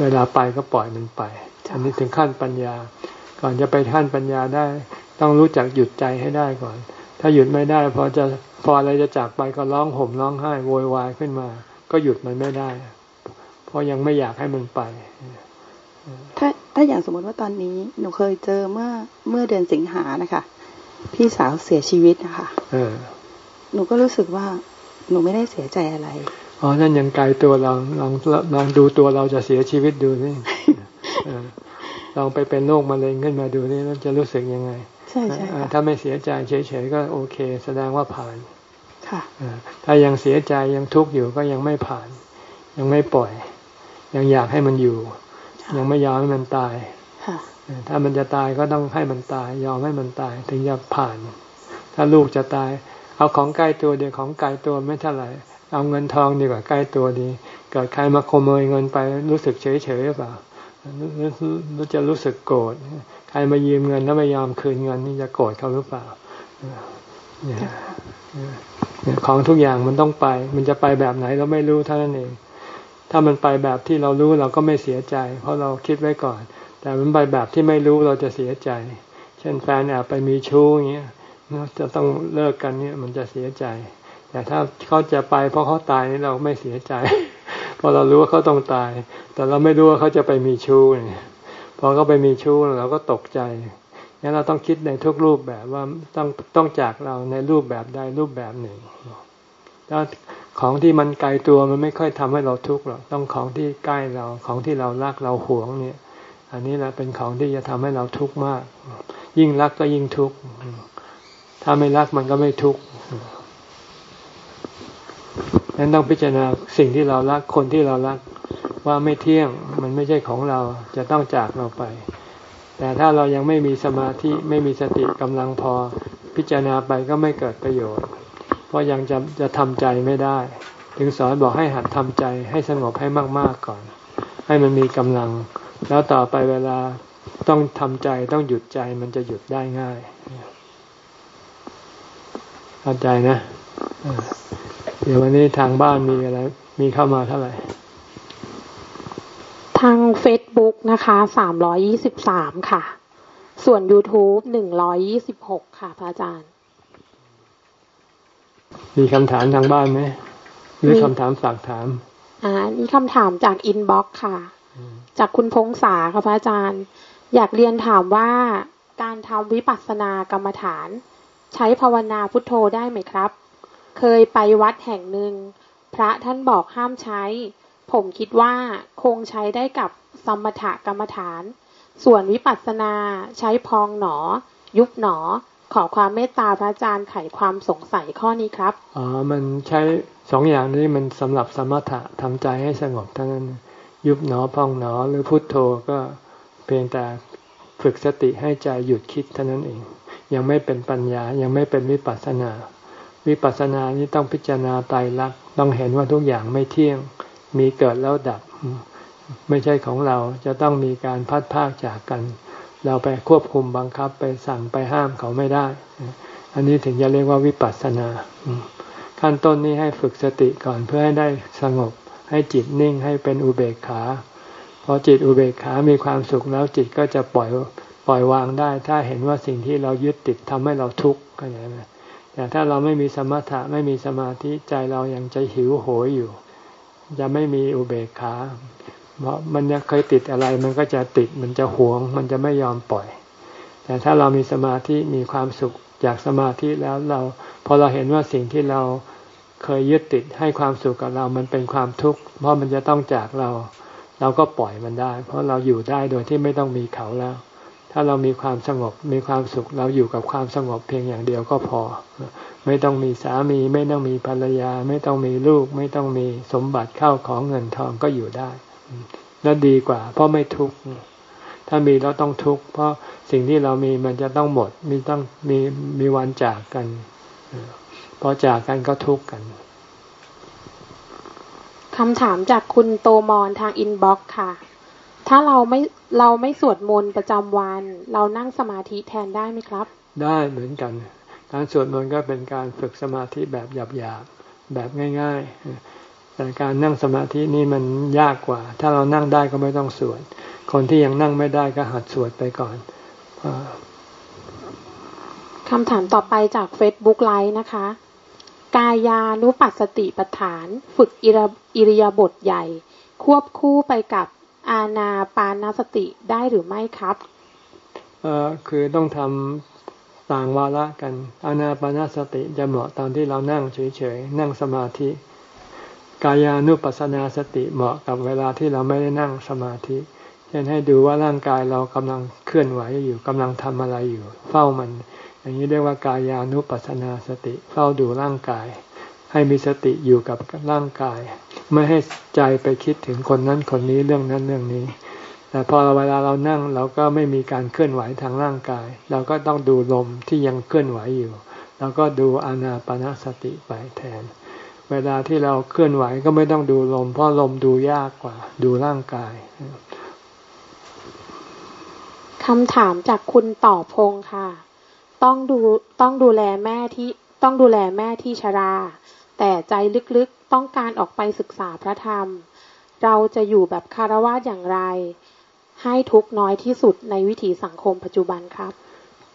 S1: เวลาไปก็ปล่อยมันไปอันนี้ถึงขั้นปัญญา ก่อนจะไปขั้นปัญญาได้ ต้องรู้จักหยุดใจให้ได้ก่อน ถ้าหยุดไม่ได้พอจะ พออะไรจะจากไปก็ร้องห่มร้องไห้โวยวายขึ้นมา ก็หยุดมันไม่ได้ เพราะยังไม่อยากให้มันไป
S4: ถ้าถ้าอย่างสมมติว่าตอนนี้หนูเคยเจอเมื่อเมื่อเดือนสิงหานะคะ พี่สาวเสียชีวิตนะคะ
S1: เออ
S4: หนูก็รู้สึกว่าหนูไม่ได้เสียใจอะไร
S1: อ๋อนั่นยังไกลตัวเราลองลองดูตัวเราจะเสียชีวิตดูนี่ลองไปเป็นโรคมะเร็งขึ้นมาดูนี่แล้วจะรู้สึกยังไง
S4: ใช่ใช่
S1: ถ้าไม่เสียใจเฉยๆก็โอเค แสดงว่าผ่าน
S4: ค่ะ
S1: ถ้ายังเสียใจยังทุกข์อยู่ก็ยังไม่ผ่าน ยังไม่ปล่อย ยังอยากให้มันอยู่ ยังไม่ยอมให้มันตายถ้ามันจะตายก็ต้องให้มันตาย ยอมให้มันตาย ถึงจะผ่าน ถ้าลูกจะตาย เอาของใกล้ตัวเดียวของไกลตัวไม่เท่าไหร่ เอาเงินทองดีกว่าใกล้ตัวดี เกิดใครมาขโมยเงินไปรู้สึกเฉยๆหรือเปล่ารู้จะรู้สึกโกรธครมายืมเงินแล้วไม่ยอมคืนเงินนี่จะโกรธเขาหรือเปล่า ของทุกอย่างมันต้องไป มันจะไปแบบไหนเราไม่รู้เท่านั้นเอง ถ้ามันไปแบบที่เรารู้เราก็ไม่เสียใจ เพราะเราคิดไว้ก่อน แต่มันไปแบบที่ไม่รู้เราจะเสียใจ เช่นแฟนแอบไปมีชู้อย่างเงี้ยจะต้องเลิกกันเนี่ยมันจะเสียใจ แต่ถ้าเขาจะไปเพราะเขาตายนี่เราไม่เสียใจ เพราะเรารู้ว่าเขาต้องตาย แต่เราไม่รู้ว่าเขาจะไปมีชู้เนี่ยพอเขาไปมีชู้เราก็ตกใจ งั้นเราต้องคิดในทุกรูปแบบว่าต้องต้องจากเราในรูปแบบใดรูปแบบหนึ่งแล้วของที่มันไกลตัวมันไม่ค่อยทำให้เราทุกข์หรอกต้องของที่ใกล้เราของที่เรารักเราหวงเนี่ย อันนี้แหละเป็นของที่จะทำให้เราทุกข์มาก ยิ่งรักก็ยิ่งทุกข์ถ้าไม่รักมันก็ไม่ทุกข์นั้นต้องพิจารณาสิ่งที่เรารักคนที่เรารักว่าไม่เที่ยงมันไม่ใช่ของเราจะต้องจากเราไป แต่ถ้าเรายังไม่มีสมาธิไม่มีสติกำลังพอ พิจารณาไปก็ไม่เกิดประโยชน์ เพราะยังจะจะทำใจไม่ได้ ถึงสอนบอกให้หัดทำใจให้สงบให้มากๆก่อน ให้มันมีกำลัง แล้วต่อไปเวลาต้องทำใจต้องหยุดใจมันจะหยุดได้ง่ายเข้าใจนะ เดี๋ยววันนี้ทางบ้านมีอะไร มีเข้ามาเท่าไหร่
S5: ทางเฟซบุ๊กนะคะสามร้อยยี่สิบสามค่ะ ส่วน YouTube หนึ่งร้อยยี่สิบหกค่ะ พระอาจารย์
S1: มีคำถามทางบ้านไหม หรือคำถามฝากถาม
S5: อ่านี่คำถามจาก inbox ค่ะ จากคุณพงษาค่ะพระอาจารย์ อยากเรียนถามว่าการทำวิปัสสนากรรมฐาน ใช้ภาวนาพุทโธได้ไหมครับ เคยไปวัดแห่งหนึ่ง พระท่านบอกห้ามใช้ ผมคิดว่าคงใช้ได้กับสมถกรรมฐาน ส่วนวิปัสสนาใช้พองหนอ ยุบหนอ ขอความเมตตาพระอาจารย์ไขความสงสัยข้อนี้ครับ
S1: อ๋อมันใช้สองอย่างนี้มันสำหรับสมถะทำใจให้สงบเท่านั้น ยุบหนอพองหนอหรือพุทโธก็เพียงแต่ฝึกสติให้ใจหยุดคิดเท่านั้นเอง ยังไม่เป็นปัญญายังไม่เป็นวิปัสสนา วิปัสสนานี้ต้องพิจารณาตายรักต้องเห็นว่าทุกอย่างไม่เที่ยง มีเกิดแล้วดับ ไม่ใช่ของเราจะต้องมีการพัดพากจากกัน เราไปควบคุมบังคับไปสั่งไปห้ามเขาไม่ได้ อันนี้ถึงจะเรียกว่าวิปัสสนาขั้นต้นนี้ให้ฝึกสติก่อนเพื่อให้ได้สงบ ให้จิตนิ่งให้เป็นอุเบกขาพอจิตอุเบกขามีความสุขแล้วจิตก็จะปล่อยปล่อยวางได้ ถ้าเห็นว่าสิ่งที่เรายึดติดทำให้เราทุกข์ก็อย่างนี้แต่ถ้าเราไม่มีสมถะไม่มีสมาธิใจเรายังจะหิวโหยอยู่ จะไม่มีอุเบกขาเพราะมันเคยติดอะไร มันก็จะติดมันจะหวง มันจะไม่ยอมปล่อย แต่ถ้าเรามีสมาธิมีความสุขจากสมาธิแล้วเราพอเราเห็นว่าสิ่งที่เราเคยยึดติดให้ความสุขกับเรามันเป็นความทุกข์เพราะมันจะต้องจากเรา เราก็ปล่อยมันได้ เพราะเราอยู่ได้โดยที่ไม่ต้องมีเขาแล้ว ถ้าเรามีความสงบมีความสุขเราอยู่กับความสงบเพียงอย่างเดียวก็พอ ไม่ต้องมีสามี ไม่ต้องมีภรรยา ไม่ต้องมีลูก ไม่ต้องมีสมบัติเข้าของเงินทองก็อยู่ได้แล้วดีกว่า เพราะไม่ทุกข์ถ้ามีแล้วต้องทุกข์เพราะสิ่งที่เรามีมันจะต้องหมดมีต้องมีมีวันจากกันพอจากกันก็ทุกข์กัน
S5: คำถามจากคุณโตมอนทาง inbox ค่ะ ถ้าเราไม่เราไม่สวดมนต์ประจำวัน เรานั่งสมาธิแทนได้ไหมครับ
S1: ได้เหมือนกัน การสวดมนต์ก็เป็นการฝึกสมาธิแบบหยาบๆแบบง่าย ๆ แต่การนั่งสมาธินี่มันยากกว่า ถ้าเรานั่งได้ก็ไม่ต้องสวด คนที่ยังนั่งไม่ได้ก็หัดสวดไปก่อน
S5: คำถามต่อไปจาก Facebook ไลฟ์นะคะ กายานุปัสสติปัฏฐาน ฝึกอิริยาบถใหญ่ ควบคู่ไปกับ อาณาปานสติได้หรือไม่ครับ
S1: เออคือต้องทำต่างวาระกัน อาณาปานสติจะเหมาะตอนที่เรานั่งเฉยๆ นั่งสมาธิ กายานุปัสสนาสติเหมาะกับเวลาที่เราไม่ได้นั่งสมาธิเช่นให้ดูว่าร่างกายเรากำลังเคลื่อนไหวอยู่กำลังทำอะไรอยู่ เฝ้ามัน อย่างนี้เรียกว่ากายานุปัสนาสติ เฝ้าดูร่างกาย ให้มีสติอยู่กับร่างกาย ไม่ให้ใจไปคิดถึงคนนั้นคนนี้เรื่องนั้นเรื่องนี้ แต่พอเวลาเรานั่งเราก็ไม่มีการเคลื่อนไหวทางร่างกาย เราก็ต้องดูลมที่ยังเคลื่อนไหวอยู่เราก็ดูอานาปนาสติไปแทน เวลาที่เราเคลื่อนไหวก็ไม่ต้องดูลม เพราะลมดูยากกว่า ดูร่างกาย
S5: คำถามจากคุณต่อพงค่ะ ต้องดูต้องดูแลแม่ที่ต้องดูแลแม่ที่ชรา แต่ใจลึกๆ ต้องการออกไปศึกษาพระธรรม เราจะอยู่แบบคารวะอย่างไร ให้ทุกน้อยที่สุดในวิถีสังคมปัจจุบันครับ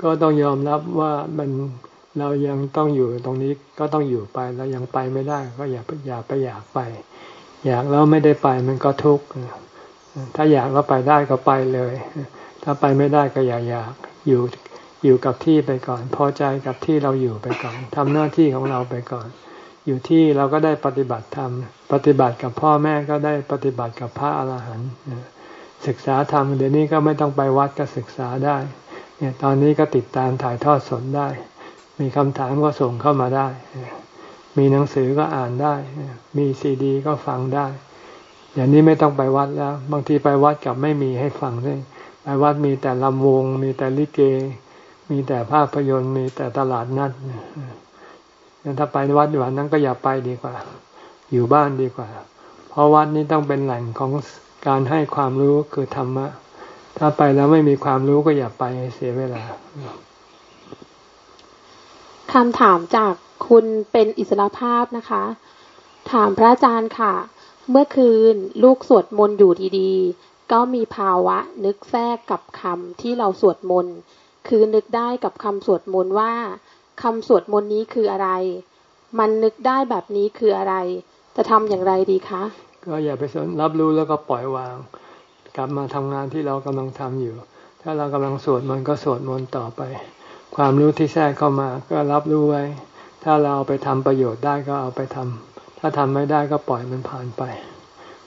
S1: ก็ต้องยอมรับว่ามันเรายังต้องอยู่ตรงนี้ก็ต้องอยู่ไปเรายังไปไม่ได้ ก็อย่าอย่าไปอยากไป อยากแล้วไม่ได้ไปมันก็ทุกข์ถ้าอยากแล้วไปได้ก็ไปเลย ถ้าไปไม่ได้ก็อย่าอยากอยู่อยู่กับที่ไปก่อน พอใจกับที่เราอยู่ไปก่อนทำหน้าที่ของเราไปก่อน อยู่ที่เราก็ได้ปฏิบัติธรรม ปฏิบัติกับพ่อแม่ก็ได้ปฏิบัติกับพระอรหันต์ศึกษาธรรมเดี๋ยวนี้ก็ไม่ต้องไปวัดก็ศึกษาได้ เนี่ยตอนนี้ก็ติดตามถ่ายทอดสดได้ มีคำถามก็ส่งเข้ามาได้ มีหนังสือก็อ่านได้ มีซีดี ก็ฟังได้อย่างนี้ไม่ต้องไปวัดแล้ว บางทีไปวัดกับไม่มีให้ฟังด้วยไปวัดมีแต่ลำวง มีแต่ลิเก มีแต่ภาพยนตร์ มีแต่ตลาดนัด ถ้าไปวัดอยู่นั้นก็อย่าไปดีกว่า อยู่บ้านดีกว่า เพราะวัดนี้ต้องเป็นแหล่งของการให้ความรู้คือธรรมะ ถ้าไปแล้วไม่มีความรู้ก็อย่าไปเสียเวลา
S5: คำถามจากคุณเป็นอิสระภาพนะคะ ถามพระอาจารย์ค่ะ เมื่อคืนลูกสวดมนต์อยู่ดีๆ ก็มีภาวะนึกแทรกกับคำที่เราสวดมนต์ คือนึกได้กับคำสวดมนต์ว่า คำสวดมนต์นี้คืออะไร มันนึกได้แบบนี้คืออะไร จะทำอย่างไรดีคะ
S1: ก็อย่าไปสนรับรู้แล้วก็ปล่อยวาง กลับมาทำงานที่เรากำลังทำอยู่ ถ้าเรากำลังสวดมนต์ก็สวดมนต์ต่อไป ความรู้ที่แทรกเข้ามาก็รับรู้ไว้ ถ้าเราเอาไปทำประโยชน์ได้ก็เอาไปทำถ้าทำไม่ได้ก็ปล่อยมันผ่านไป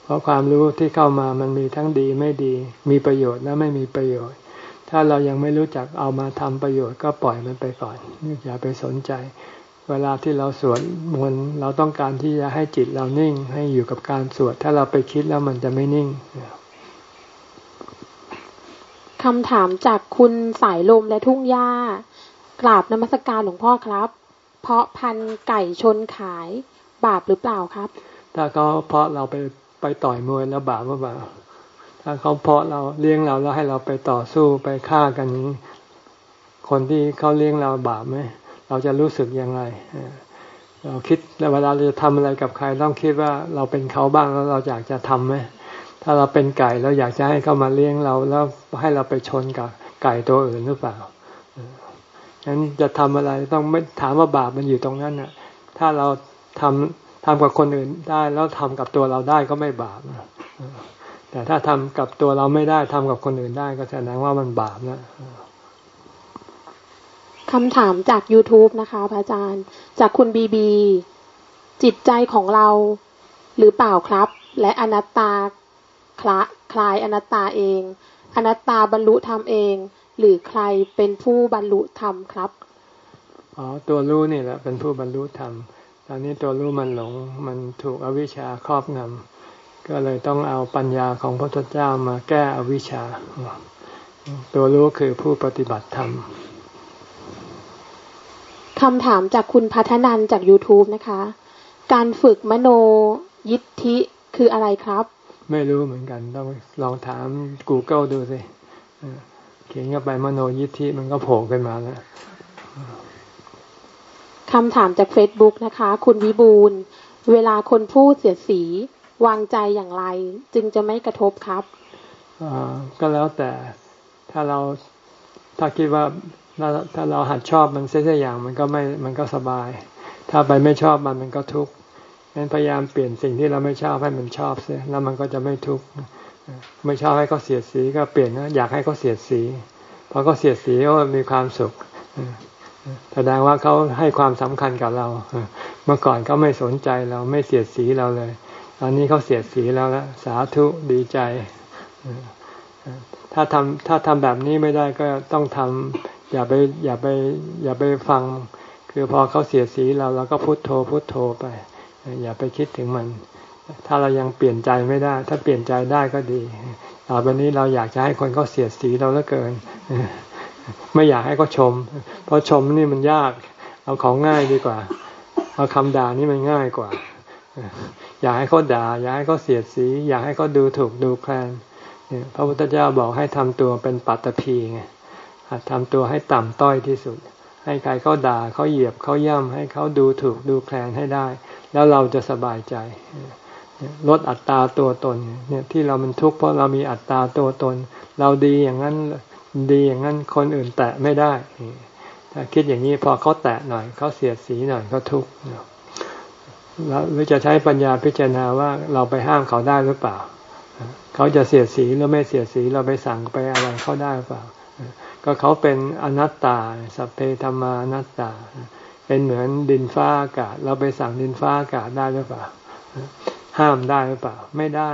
S1: เพราะความรู้ที่เข้ามามันมีทั้งดีไม่ดี มีประโยชน์และไม่มีประโยชน์ ถ้าเรายังไม่รู้จักเอามาทำประโยชน์ก็ปล่อยมันไปก่อนอย่าไปสนใจ เวลาที่เราสวดมนต์เราต้องการที่จะให้จิตเรานิ่ง ให้อยู่กับการสวด ถ้าเราไปคิดแล้วมันจะไม่นิ่ง
S5: คำถามจากคุณสายลมและทุ่งหญ้ากราบนมัสการหลวงพ่อครับ เพราะพันไก่ชนขายบาปหรือเปล่าครับ
S1: ถ้าเขาเพราะเราไปไปต่อยมวยแล้วบาปหรือเปล่า ถ้าเขาเพาะเราเลี้ยงเราแล้วให้เราไปต่อสู้ไปฆ่ากันนี้ คนที่เขาเลี้ยงเราบาปไหมเราจะรู้สึกยังไงเราคิดเวลาเราจะทำอะไรกับใครต้องคิดว่าเราเป็นเขาบ้างแล้วเราอยากจะทํำไหมถ้าเราเป็นไก่เราอยากจะให้เขามาเลี้ยงเราแล้วให้เราไปชนกับไก่ตัวอื่นหรือเปล่าฉะนั้นจะทำอะไรต้องไม่ถามว่าบาปมันอยู่ตรงนั้นน่ะ ถ้าเราทำทำกับคนอื่นได้แล้วทำกับตัวเราได้ก็ไม่บาป แต่ถ้าทำกับตัวเราไม่ได้ทำกับคนอื่นได้ก็แสดงว่ามันบาปนะ
S5: คำถามจาก YouTube นะคะพระอาจารย์ จากคุณบีบี จิตใจของเรา หรือเปล่าครับ และอนัตตาคลาคลายอนัตตาเอง อนัตตาบรรลุธรรมเอง หรือใครเป็นผู้บรรลุธรรมครับ
S1: อ๋อตัวรู้นี่แหละเป็นผู้บรรลุธรรมตอนนี้ตัวรู้มันหลงมันถูกอวิชชาครอบงำ ก็เลยต้องเอาปัญญาของพระพุทธเจ้ามาแก้อวิชชา ตัวรู้คือผู้ปฏิบัติธรรม
S5: คำถามจากคุณพัฒนันจาก YouTube นะคะ การฝึกมโนยิทธิคืออะไรครับ
S1: ไม่รู้เหมือนกัน ต้องลองถาม Google ดูสิเขียนเข้าไปมโนยิทธิมันก็โผล่ขึ้นมาแล้ว
S5: คำถามจาก Facebook นะคะ คุณวิบูลเวลาคนพูดเสียสี วางใจอย่างไร จึงจะไม่กระทบครับ
S1: ก็แล้วแต่ถ้าเราถ้าคิดว่าถ้าเราหัดชอบมันเสียอย่างมันก็ไม่มันก็สบาย ถ้าไปไม่ชอบมันมันก็ทุกข์งั้นพยายามเปลี่ยนสิ่งที่เราไม่ชอบให้มันชอบเสียแล้วมันก็จะไม่ทุกข์ไม่ชอบให้เขาเสียดสีก็เปลี่ยนนะอยากให้เขาเสียดสีพอเขาเสียดสีก็มีความสุขแสดงว่าเขาให้ความสำคัญกับเรา เมื่อก่อนเขาไม่สนใจเราไม่เสียดสีเราเลย อนนี้เขาเสียดสีเราแล้วสาธุดีใจ ถ้าทำถ้าทำแบบนี้ไม่ได้ก็ต้องทำอย่าไปอย่าไปอย่าไปฟัง คือพอเขาเสียดสีเราเราก็พุโทโธพุโทโธไป อย่าไปคิดถึงมัน ถ้าเรายังเปลี่ยนใจไม่ได้ ถ้าเปลี่ยนใจได้ก็ดีต่อไปนี้เราอยากจะให้คนเขาเสียดสีเราเหลือเกิน ไม่อยากให้เขาชม เพราะชมนี่มันยาก เอาของง่ายดีกว่า เอาคำด่านี่มันง่ายกว่า อยากให้เขาด่า อยากให้เขาเสียดสี อยากให้เขาดูถูกดูแคลนพระพุทธเจ้าบอกให้ทำตัวเป็นปัตตภีไงทำตัวให้ต่ำต้อยที่สุด ให้ใครเขาด่าเขาเหยียบเขาย่ำให้เขาดูถูกดูแคลนให้ได้ แล้วเราจะสบายใจลดอัตราตัวตนเนี่ยที่เรามันทุกข์เพราะเรามีอัตราตัวตน เราดีอย่างนั้นดีอย่างนั้นคนอื่นแตะไม่ได้ถ้าคิดอย่างนี้พอเขาแตะหน่อยเขาเสียดสีหน่อยเขาทุกข์ หรือจะใช้ปัญญาพิจารณาว่าเราไปห้ามเขาได้หรือเปล่า เขาจะเสียดสีหรือไม่เสียดสีเราไปสั่งไปอะไรเขาได้หรือเปล่า ก็เขาเป็นอนัตตาสัพเพธรรมานัตตา เป็นเหมือนดินฟ้าอากาศ เราไปสั่งดินฟ้าอากาศได้หรือเปล่า ห้ามได้หรือเปล่า ไม่ได้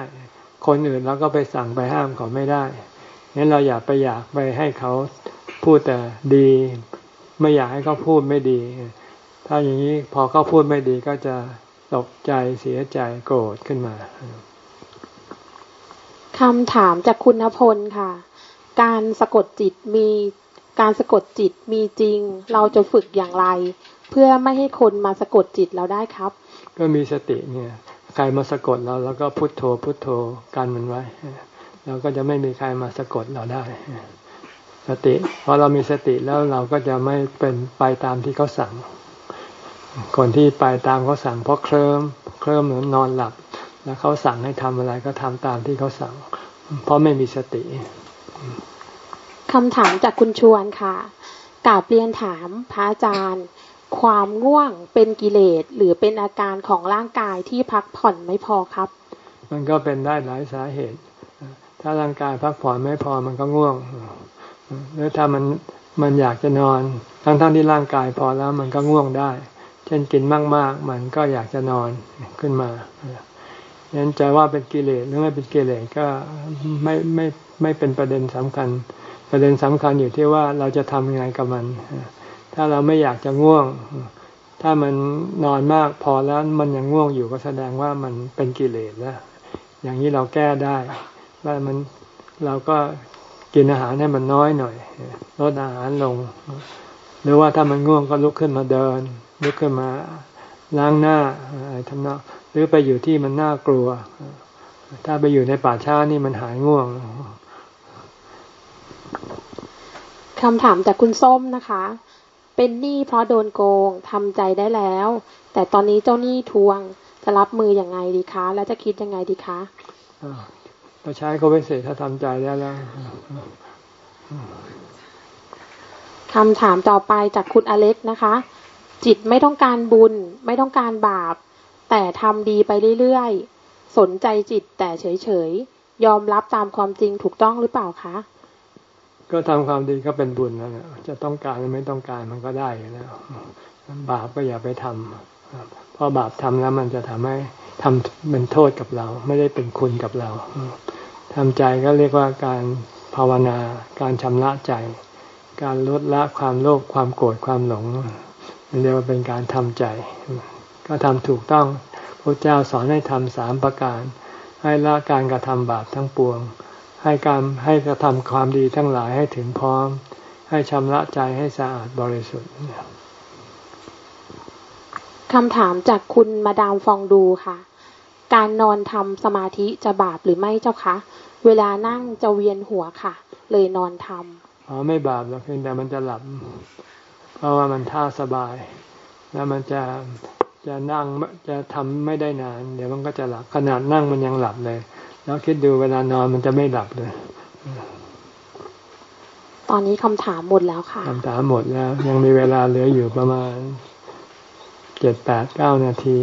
S1: คนอื่นเราก็ไปสั่งไปห้ามเขาไม่ได้งั้นเราอย่าไปอยากไปให้เขาพูดแต่ดี ไม่อยากให้เขาพูดไม่ดี ถ้าอย่างนี้พอเขาพูดไม่ดีก็จะ ตกใจเสียใจโกรธขึ้นมา
S5: คำถามจากคุณพลค่ะ การสะกดจิตมีการสะกดจิตมีจริง เราจะฝึกอย่างไร เพื่อไม่ให้คนมาสะกดจิตเราได้ครับ
S1: ก็มีสติเนี่ยใครมาสะกดเราแล้วก็พุโทโธพุโทโธกันมันไว้เราก็จะไม่มีใครมาสะกดเราได้สติพอเรามีสติแล้วเราก็จะไม่เป็นไปตามที่เขาสั่ง คนที่ไปตามเขาสั่งเพราะเคลิ้มเคลิ้มเหมือนนอนหลับ แล้วเขาสั่งให้ทำอะไรก็ทำตามที่เขาสั่ง เพราะไม่มีสติ
S5: คำถามจากคุณชวนค่ะกาบเรียนถามพระอาจารย์ ความง่วงเป็นกิเลสหรือเป็นอาการของร่างกายที่พักผ่อนไม่พอครับ
S1: มันก็เป็นได้หลายสาเหตุ ถ้าร่างกายพักผ่อนไม่พอมันก็ง่วงหรือถ้ามันมันอยากจะนอน ทั้งๆทที่ร่างกายพอแล้วมันก็ง่วงได้ เช่นกินมากๆ มันก็อยากจะนอนขึ้นมายันจะว่าเป็นกิเลสหรือไม่เป็นกิเลสก็ไม่ไม่ไม่เป็นประเด็นสำคัญ ประเด็นสำคัญอยู่ที่ว่าเราจะทำยังไงกับมัน ถ้าเราไม่อยากจะง่วง ถ้ามันนอนมากพอแล้วมันยังง่วงอยู่ก็แสดงว่ามันเป็นกิเลสแล้ว อย่างนี้เราแก้ได้ว่ามันเราก็กินอาหารให้มันน้อยหน่อยลดอาหารลง หรือว่าถ้ามันง่วงก็ลุกขึ้นมาเดิน ลุกขึ้นมาล้างหน้าอะไรทำนองหรือไปอยู่ที่มันน่ากลัว ถ้าไปอยู่ในป่าช้านี่มันหายง่วง
S5: คำถามจากคุณส้มนะคะ เป็นหนี้เพราะโดนโกงทำใจได้แล้ว แต่ตอนนี้เจ้าหนี้ทวงจะรับมืออยังไงดีคะ และจะคิดยังไงดีคะ
S1: เราใช้เขาไปเสร็จถ้าทำใจได้แล้ว
S5: คำถามต่อไปจากคุณอเล็กนะคะ จิตไม่ต้องการบุญ ไม่ต้องการบาป แต่ทำดีไปเรื่อยๆ สนใจจิตแต่เฉยๆ ยอมรับตามความจริงถูกต้องหรือเปล่าคะ
S1: ก็ทำความดีก็เป็นบุญแล้วจะต้องการหรือไม่ต้องการมันก็ได้อยู่แล้วบาปก็อย่าไปทำเพราะบาปทำแล้วมันจะทำให้ทำเป็นโทษกับเรา ไม่ได้เป็นคุณกับเราทำใจก็เรียกว่าการภาวนา การชำระใจ การลดละความโลภความโกรธความหลง เรียกว่าเป็นการทำใจ ก็ทำถูกต้องพระเจ้าสอนให้ทำสามประการ ให้ละการกระทำบาปทั้งปวง ให้การให้กระทำความดีทั้งหลายให้ถึงพร้อม ให้ชำระใจให้สะอาดบริสุทธิ์
S5: คำถามจากคุณมาดามฟองดูค่ะ การนอนทำสมาธิจะบาปหรือไม่เจ้าคะ เวลานั่งจะเวียนหัวค่ะ เลยนอนทำ
S1: อ๋อไม่บาปหรอกเพียงแต่มันจะหลับ เพราะว่ามันท่าสบาย แล้วมันจะจะนั่งจะทำไม่ได้นาน เดี๋ยวมันก็จะหลับขนาดนั่งมันยังหลับเลย แล้วคิดดูเวลานอนมันจะไม่หลับเลย
S5: ตอนนี้คำถามหมดแล้วค่ะ
S1: คำถามหมดแล้ว ยังมีเวลาเหลืออยู่ประมาณเจ็ดแปดเก้านาที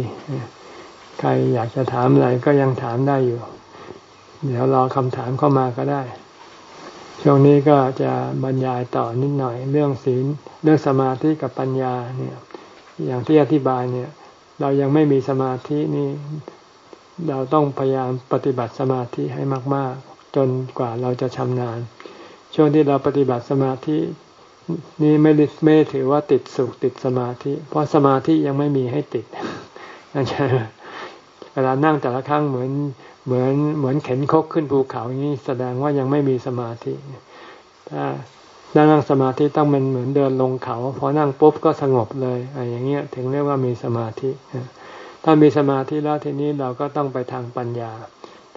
S1: ใครอยากจะถามอะไรก็ยังถามได้อยู่ เดี๋ยวรอคำถามเข้ามาก็ได้ ช่วงนี้ก็จะบรรยายต่อนิดหน่อยเรื่องศีลเรื่องสมาธิกับปัญญาเนี่ย อย่างที่อธิบายเนี่ย เรายังไม่มีสมาธินี่เราต้องพยายามปฏิบัติสมาธิให้มาก ๆ จนกว่าเราจะชำนาญ ช่วงที่เราปฏิบัติสมาธิ นี่ไม่ไม่ถือว่าติดสุขติดสมาธิ เพราะสมาธิยังไม่มีให้ติดนั่นใช่เวลานั่งแต่ละครั้งเหมือน เหมือนเหมือนเข็นคกขึ้นภูเขาอย่างนี้แสดงว่ายังไม่มีสมาธิถ้านั่งสมาธิต้องเป็นเหมือนเดินลงเขาพอนั่งปุ๊บก็สงบเลยอะไรอย่างเงี้ยถึงเรียกว่ามีสมาธิ ถ้ามีสมาธิแล้วทีนี้เราก็ต้องไปทางปัญญา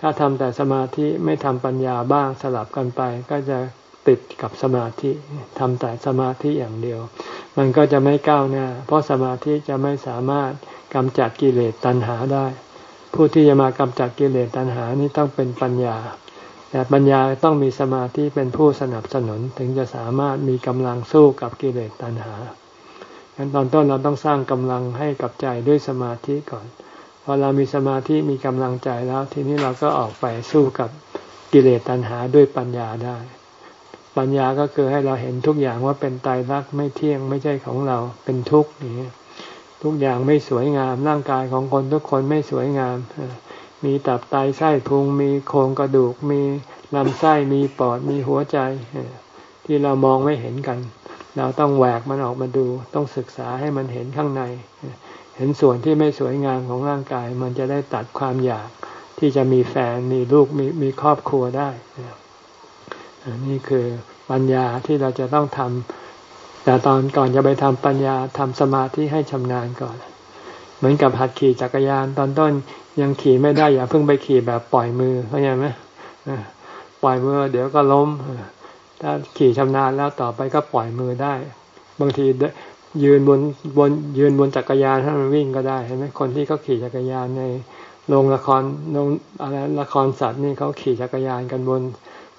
S1: ถ้าทำแต่สมาธิไม่ทำปัญญาบ้างสลับกันไป ก็จะติดกับสมาธิทำแต่สมาธิอย่างเดียว มันก็จะไม่ก้าวหน้า เพราะสมาธิจะไม่สามารถกำจัดกิเลสตัณหาได้ ผู้ที่จะมากำจัดกิเลสตัณหานี้ต้องเป็นปัญญา แต่ปัญญาต้องมีสมาธิเป็นผู้สนับสนุนถึงจะสามารถมีกำลังสู้กับกิเลสตัณหาั้นตอนต้นเราต้องสร้างกำลังให้กับใจด้วยสมาธิก่อนพอเรามีสมาธิมีกำลังใจแล้ว ทีนี้เราก็ออกไปสู้กับกิเลสตัณหาด้วยปัญญาได้ ปัญญาก็คือให้เราเห็นทุกอย่างว่าเป็นตายรักไม่เที่ยงไม่ใช่ของเราเป็นทุกข์นี้ ทุกอย่างไม่สวยงาม ร่างกายของคนทุกคนไม่สวยงาม มีตับไตไส้พุง มีโครงกระดูก มีลำไส้ มีปอด มีหัวใจ ที่เรามองไม่เห็นกัน เราต้องแหวกมันออกมาดู ต้องศึกษาให้มันเห็นข้างใน เห็นส่วนที่ไม่สวยงามของร่างกาย มันจะได้ตัดความอยากที่จะมีแฟน มีลูก มีมีครอบครัวได้ นี่คือปัญญาที่เราจะต้องทำ แต่ตอนก่อนจะไปทำปัญญาทำสมาธิให้ชำนาญก่อน เหมือนกับหัดขี่จักรยาน ตอนต้นยังขี่ไม่ได้อย่าเพิ่งไปขี่แบบปล่อยมือเข้าใจไหมปล่อยมือ เดี๋ยวก็ล้ม ถ้าขี่ชำนาญแล้วต่อไปก็ปล่อยมือได้ บางทียืนบนบนยืนบนจักรยานให้มันวิ่งก็ได้เห็นไหมคนที่เขาขี่จักรยานในโรงละครโรงอะไรละครสัตว์นี่เขาขี่จักรยานกันบน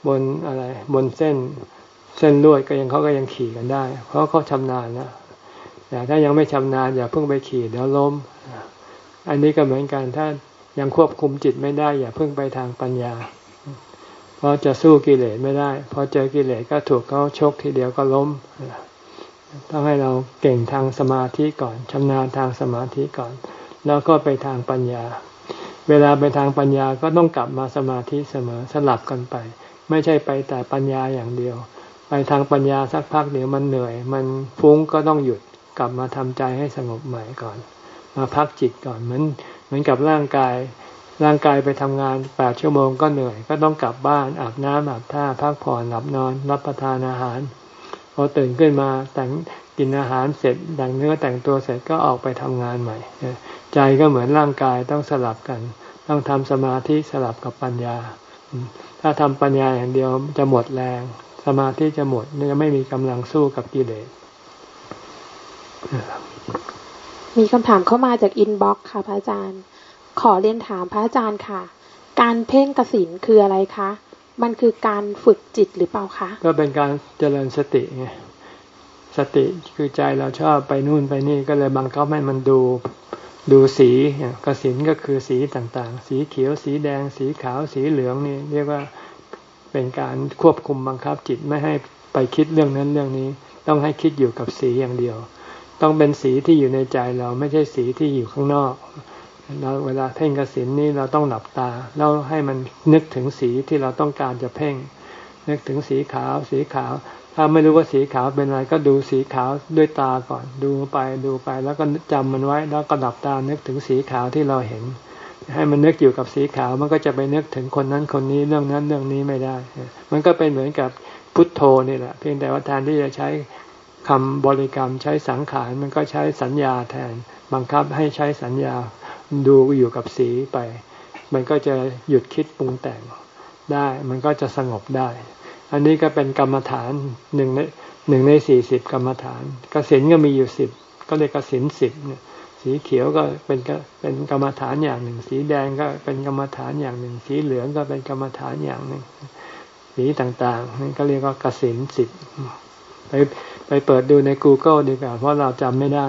S1: บนอะไร บนเส้น เส้นลวดก็ยังเขาก็ยังขี่กันได้ เพราะเขาชำนาญแล้วแต่ถ้ายังไม่ชำนาญอย่าเพิ่งไปขี่เดี๋ยวล้ม อันนี้ก็เหมือนกันถ้ายังควบคุมจิตไม่ได้ อย่าเพิ่งไปทางปัญญา เพราะจะสู้กิเลสไม่ได้พอเจอกิเลสก็ถูกเขาชกทีเดียวก็ล้มต้องให้เราเก่งทางสมาธิก่อนชำนาญทางสมาธิก่อน แล้วก็ไปทางปัญญา เวลาไปทางปัญญาก็ต้องกลับมาสมาธิเสมอสลับกันไป ไม่ใช่ไปแต่ปัญญาอย่างเดียว ไปทางปัญญาสักพักเดี๋ยวมันเหนื่อย มันฟุ้งก็ต้องหยุดกลับมาทำใจให้สงบใหม่ก่อน มาพักจิตก่อนเหมือนเหมือนกับร่างกาย ร่างกายไปทำงานแปดชั่วโมงก็เหนื่อย ก็ต้องกลับบ้านอาบน้ำอาบท่าพักผ่อนหลับนอนรับประทานอาหารพอตื่นขึ้นมาแต่งกินอาหารเสร็จแต่งเนื้อแต่งตัวเสร็จก็ออกไปทำงานใหม่ ใจก็เหมือนร่างกายต้องสลับกัน ต้องทำสมาธิสลับกับปัญญา ถ้าทำปัญญาอย่างเดียวจะหมดแรง สมาธิจะหมดจะไม่มีกำลังสู้กับกิเลส
S5: มีคำถามเข้ามาจาก inbox ค่ะพระอาจารย์ ขอเรียนถามพระอาจารย์ค่ะ การเพ่งกสินคืออะไรคะ มันคือการฝึกจิตหรือเปล่าคะ
S1: ก็เป็นการเจริญสติไง สติคือใจเราชอบไปนู่นไปนี่ก็เลยบังคับให้มันดูดูสีกสินก็คือสีต่างๆ สีเขียว สีแดง สีขาว สีเหลืองนี่เรียกว่า เป็นการควบคุมบังคับจิตไม่ให้ไปคิดเรื่องนั้นเรื่องนี้ ต้องให้คิดอยู่กับสีอย่างเดียว ต้องเป็นสีที่อยู่ในใจเราไม่ใช่สีที่อยู่ข้างนอกเราเวลาเพ่งกสินนี่เราต้องหลับตาแล้วให้มันนึกถึงสีที่เราต้องการจะเพ่ง นึกถึงสีขาว สีขาว ถ้าไม่รู้ว่าสีขาวเป็นอะไรก็ดูสีขาวด้วยตาก่อน ดูไปดูไปแล้วก็จำมันไว้ แล้วก็หลับตานึกถึงสีขาวที่เราเห็น ให้มันนึกอยู่กับสีขาวมันก็จะไปนึกถึงคนนั้นคนนี้เรื่องนั้นเรื่องนี้ไม่ได้ มันก็เป็นเหมือนกับพุทโธนี่แหละ เพียงแต่ว่าแทนที่จะใช้คำบริกรรมใช้สังขารมันก็ใช้สัญญาแทน บังคับให้ใช้สัญญาดูอยู่กับสีไป มันก็จะหยุดคิดปรุงแต่งได้ มันก็จะสงบได้ อันนี้ก็เป็นกรรมฐานหนึ่งในหนึ่งในสี่สิบกรรมฐานกสินก็มีอยู่สิบก็เลยกสินสิบเนี่ย สีเขียวก็เป็นเป็นกรรมฐานอย่างหนึ่ง สีแดงก็เป็นกรรมฐานอย่างหนึ่ง สีเหลืองก็เป็นกรรมฐานอย่างหนึ่ง สีต่างๆนี่ก็เรียกว่ากสินสิบไปไปเปิดดูใน Google ดีกว่า เพราะเราจำไม่ได้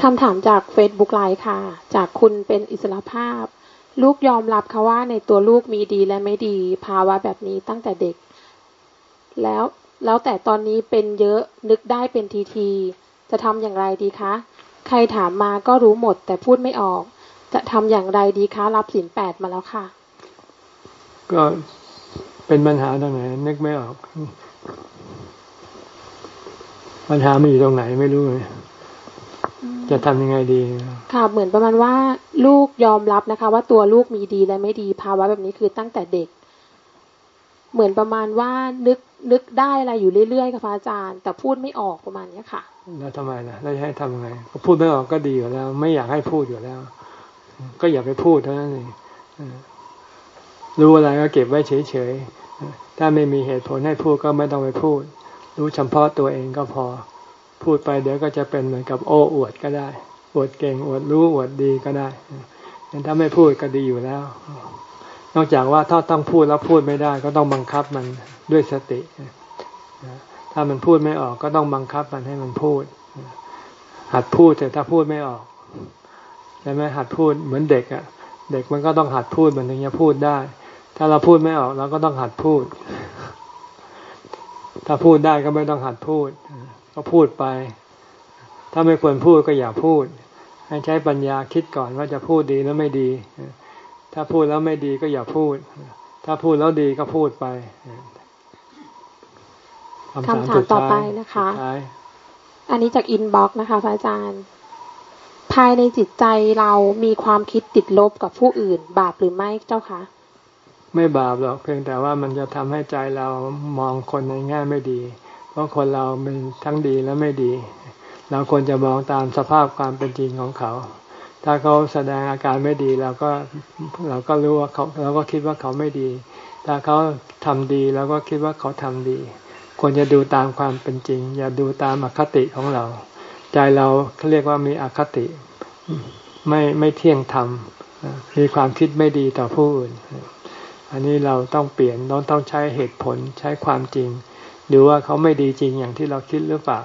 S5: คำถามจาก Facebook ไลน์ค่ะ จากคุณเป็นอิสระภาพ ลูกยอมรับค่ะว่าในตัวลูกมีดีและไม่ดี ภาวะแบบนี้ตั้งแต่เด็ก แล้วแล้วแต่ตอนนี้เป็นเยอะนึกได้เป็นทีที จะทำอย่างไรดีคะ ใครถามมาก็รู้หมดแต่พูดไม่ออก จะทำอย่างไรดีคะ รับสินแปดมาแล้วค่ะ
S1: ก็เป็นปัญหาตรงไหน นึกไม่ออก ปัญหามันอยู่ตรงไหนไม่รู้เลยจะทำยังไงดี
S5: ค่ะเหมือนประมาณว่า ลูกยอมรับนะคะ ว่าตัวลูกมีดีและไม่ดีภาวะแบบนี้คือตั้งแต่เด็ก เหมือนประมาณว่านึกนึกได้อะไรอยู่เรื่อยๆค่ะพระอาจารย์ แต่พูดไม่ออกประมาณนี้ค่ะ
S1: แล้วทำไมล่ะแล้วให้ทำยังไงพูดไม่ออกก็ดีอยู่แล้ว ไม่อยากให้พูดอยู่แล้ว ก็อย่าไปพูดเท่านั้นเองรู้อะไรก็เก็บไว้เฉยๆถ้าไม่มีเหตุผลให้พูดก็ไม่ต้องไปพูด รู้เฉพาะตัวเองก็พอ พูดไปเดี๋ยวก็จะเป็นเหมือนกับโอ้อวดก็ได้อวดเก่งอวดรู้อวดดีก็ได้ถ้าไม่พูดก็ดีอยู่แล้ว นอกจากว่าถ้าต้องพูดแล้วพูดไม่ได้ ก็ต้องบังคับมันด้วยสติ ถ้ามันพูดไม่ออกก็ต้องบังคับมันให้มันพูด หัดพูดแต่ถ้าพูดไม่ออกใช่ไหมหัดพูดเหมือนเด็กอะ่ะ เด็กมันก็ต้องหัดพูดมันถึงจะพูดได้ ถ้าเราพูดไม่ออกเราก็ต้องหัดพูด ถ้าพูดได้ก็ไม่ต้องหัดพูด ก็พูดไป ถ้าไม่ควรพูดก็อย่าพูด ให้ใช้ปัญญาคิดก่อนว่าจะพูดดีแล้วไม่ดี ถ้าพูดแล้วไม่ดีก็อย่าพูด ถ้าพูดแล้วดีก็พูดไป
S5: คำถามต่อไปนะคะ อันนี้จากอินบ็อกนะคะพระอาจารย์ ภายในจิตใจเรามีความคิดติดลบกับผู้อื่น บาปหรือไม่เจ้าคะ
S1: ไม่บาปหรอกเพียงแต่ว่ามันจะทำให้ใจเรามองคนในแง่ไม่ดี เพราะคนเราเป็นทั้งดีและไม่ดี เราควรจะมองตามสภาพความเป็นจริงของเขา ถ้าเขาแสดงอาการไม่ดีเราก็เราก็รู้ว่าเขาเราก็คิดว่าเขาไม่ดี ถ้าเขาทำดีเราก็คิดว่าเขาทำดี ควรจะดูตามความเป็นจริง อย่าดูตามอคติของเรา ใจเราเขาเรียกว่ามีอคติไม่ไม่เที่ยงธรรมมีความคิดไม่ดีต่อผู้อื่น อันนี้เราต้องเปลี่ยนเราต้องใช้เหตุผลใช้ความจริง ดูว่าเขาไม่ดีจริงอย่างที่เราคิดหรือเปล่า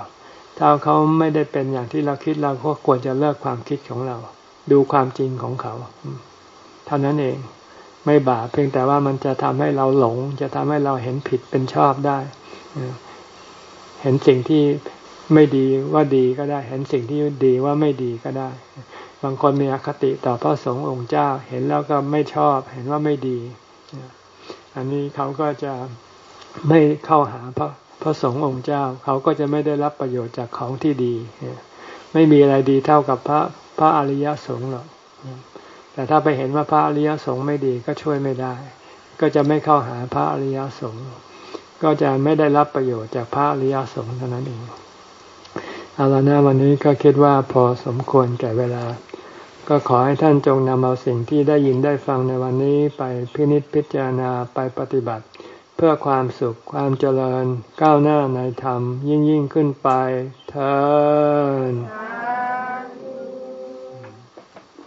S1: ถ้าเขาไม่ได้เป็นอย่างที่เราคิดเราก็ควรจะเลิกความคิดของเรา ดูความจริงของเขาเท่านั้นเองไม่บาปเพียงแต่ว่ามันจะทำให้เราหลง จะทำให้เราเห็นผิดเป็นชอบได้เห็นสิ่งที่ไม่ดีว่าดีก็ได้ เห็นสิ่งที่ดีว่าไม่ดีก็ได้ บางคนมีอคติต่อพระสงฆ์องค์เจ้า เห็นแล้วก็ไม่ชอบ เห็นว่าไม่ดี อันนี้เขาก็จะไม่เข้าหาพระพระสงฆ์องค์เจ้า เขาก็จะไม่ได้รับประโยชน์จากของที่ดี ไม่มีอะไรดีเท่ากับพระ พระอริยสงฆ์หรอกแต่ถ้าไปเห็นว่าพระอริยสงฆ์ไม่ดีก็ช่วยไม่ได้ ก็จะไม่เข้าหาพระอริยสงฆ์ก็จะไม่ได้รับประโยชน์จากพระอริยสงฆ์เท่านั้นเองเอาละนะวันนี้ก็คิดว่าพอสมควรแก่เวลา ก็ขอให้ท่านจงนำเอาสิ่งที่ได้ยินได้ฟังในวันนี้ไปพินิจพิจารณาไปปฏิบัติ เพื่อความสุขความเจริญก้าวหน้าในธรรมยิ่งยิ่งขึ้นไปเธอ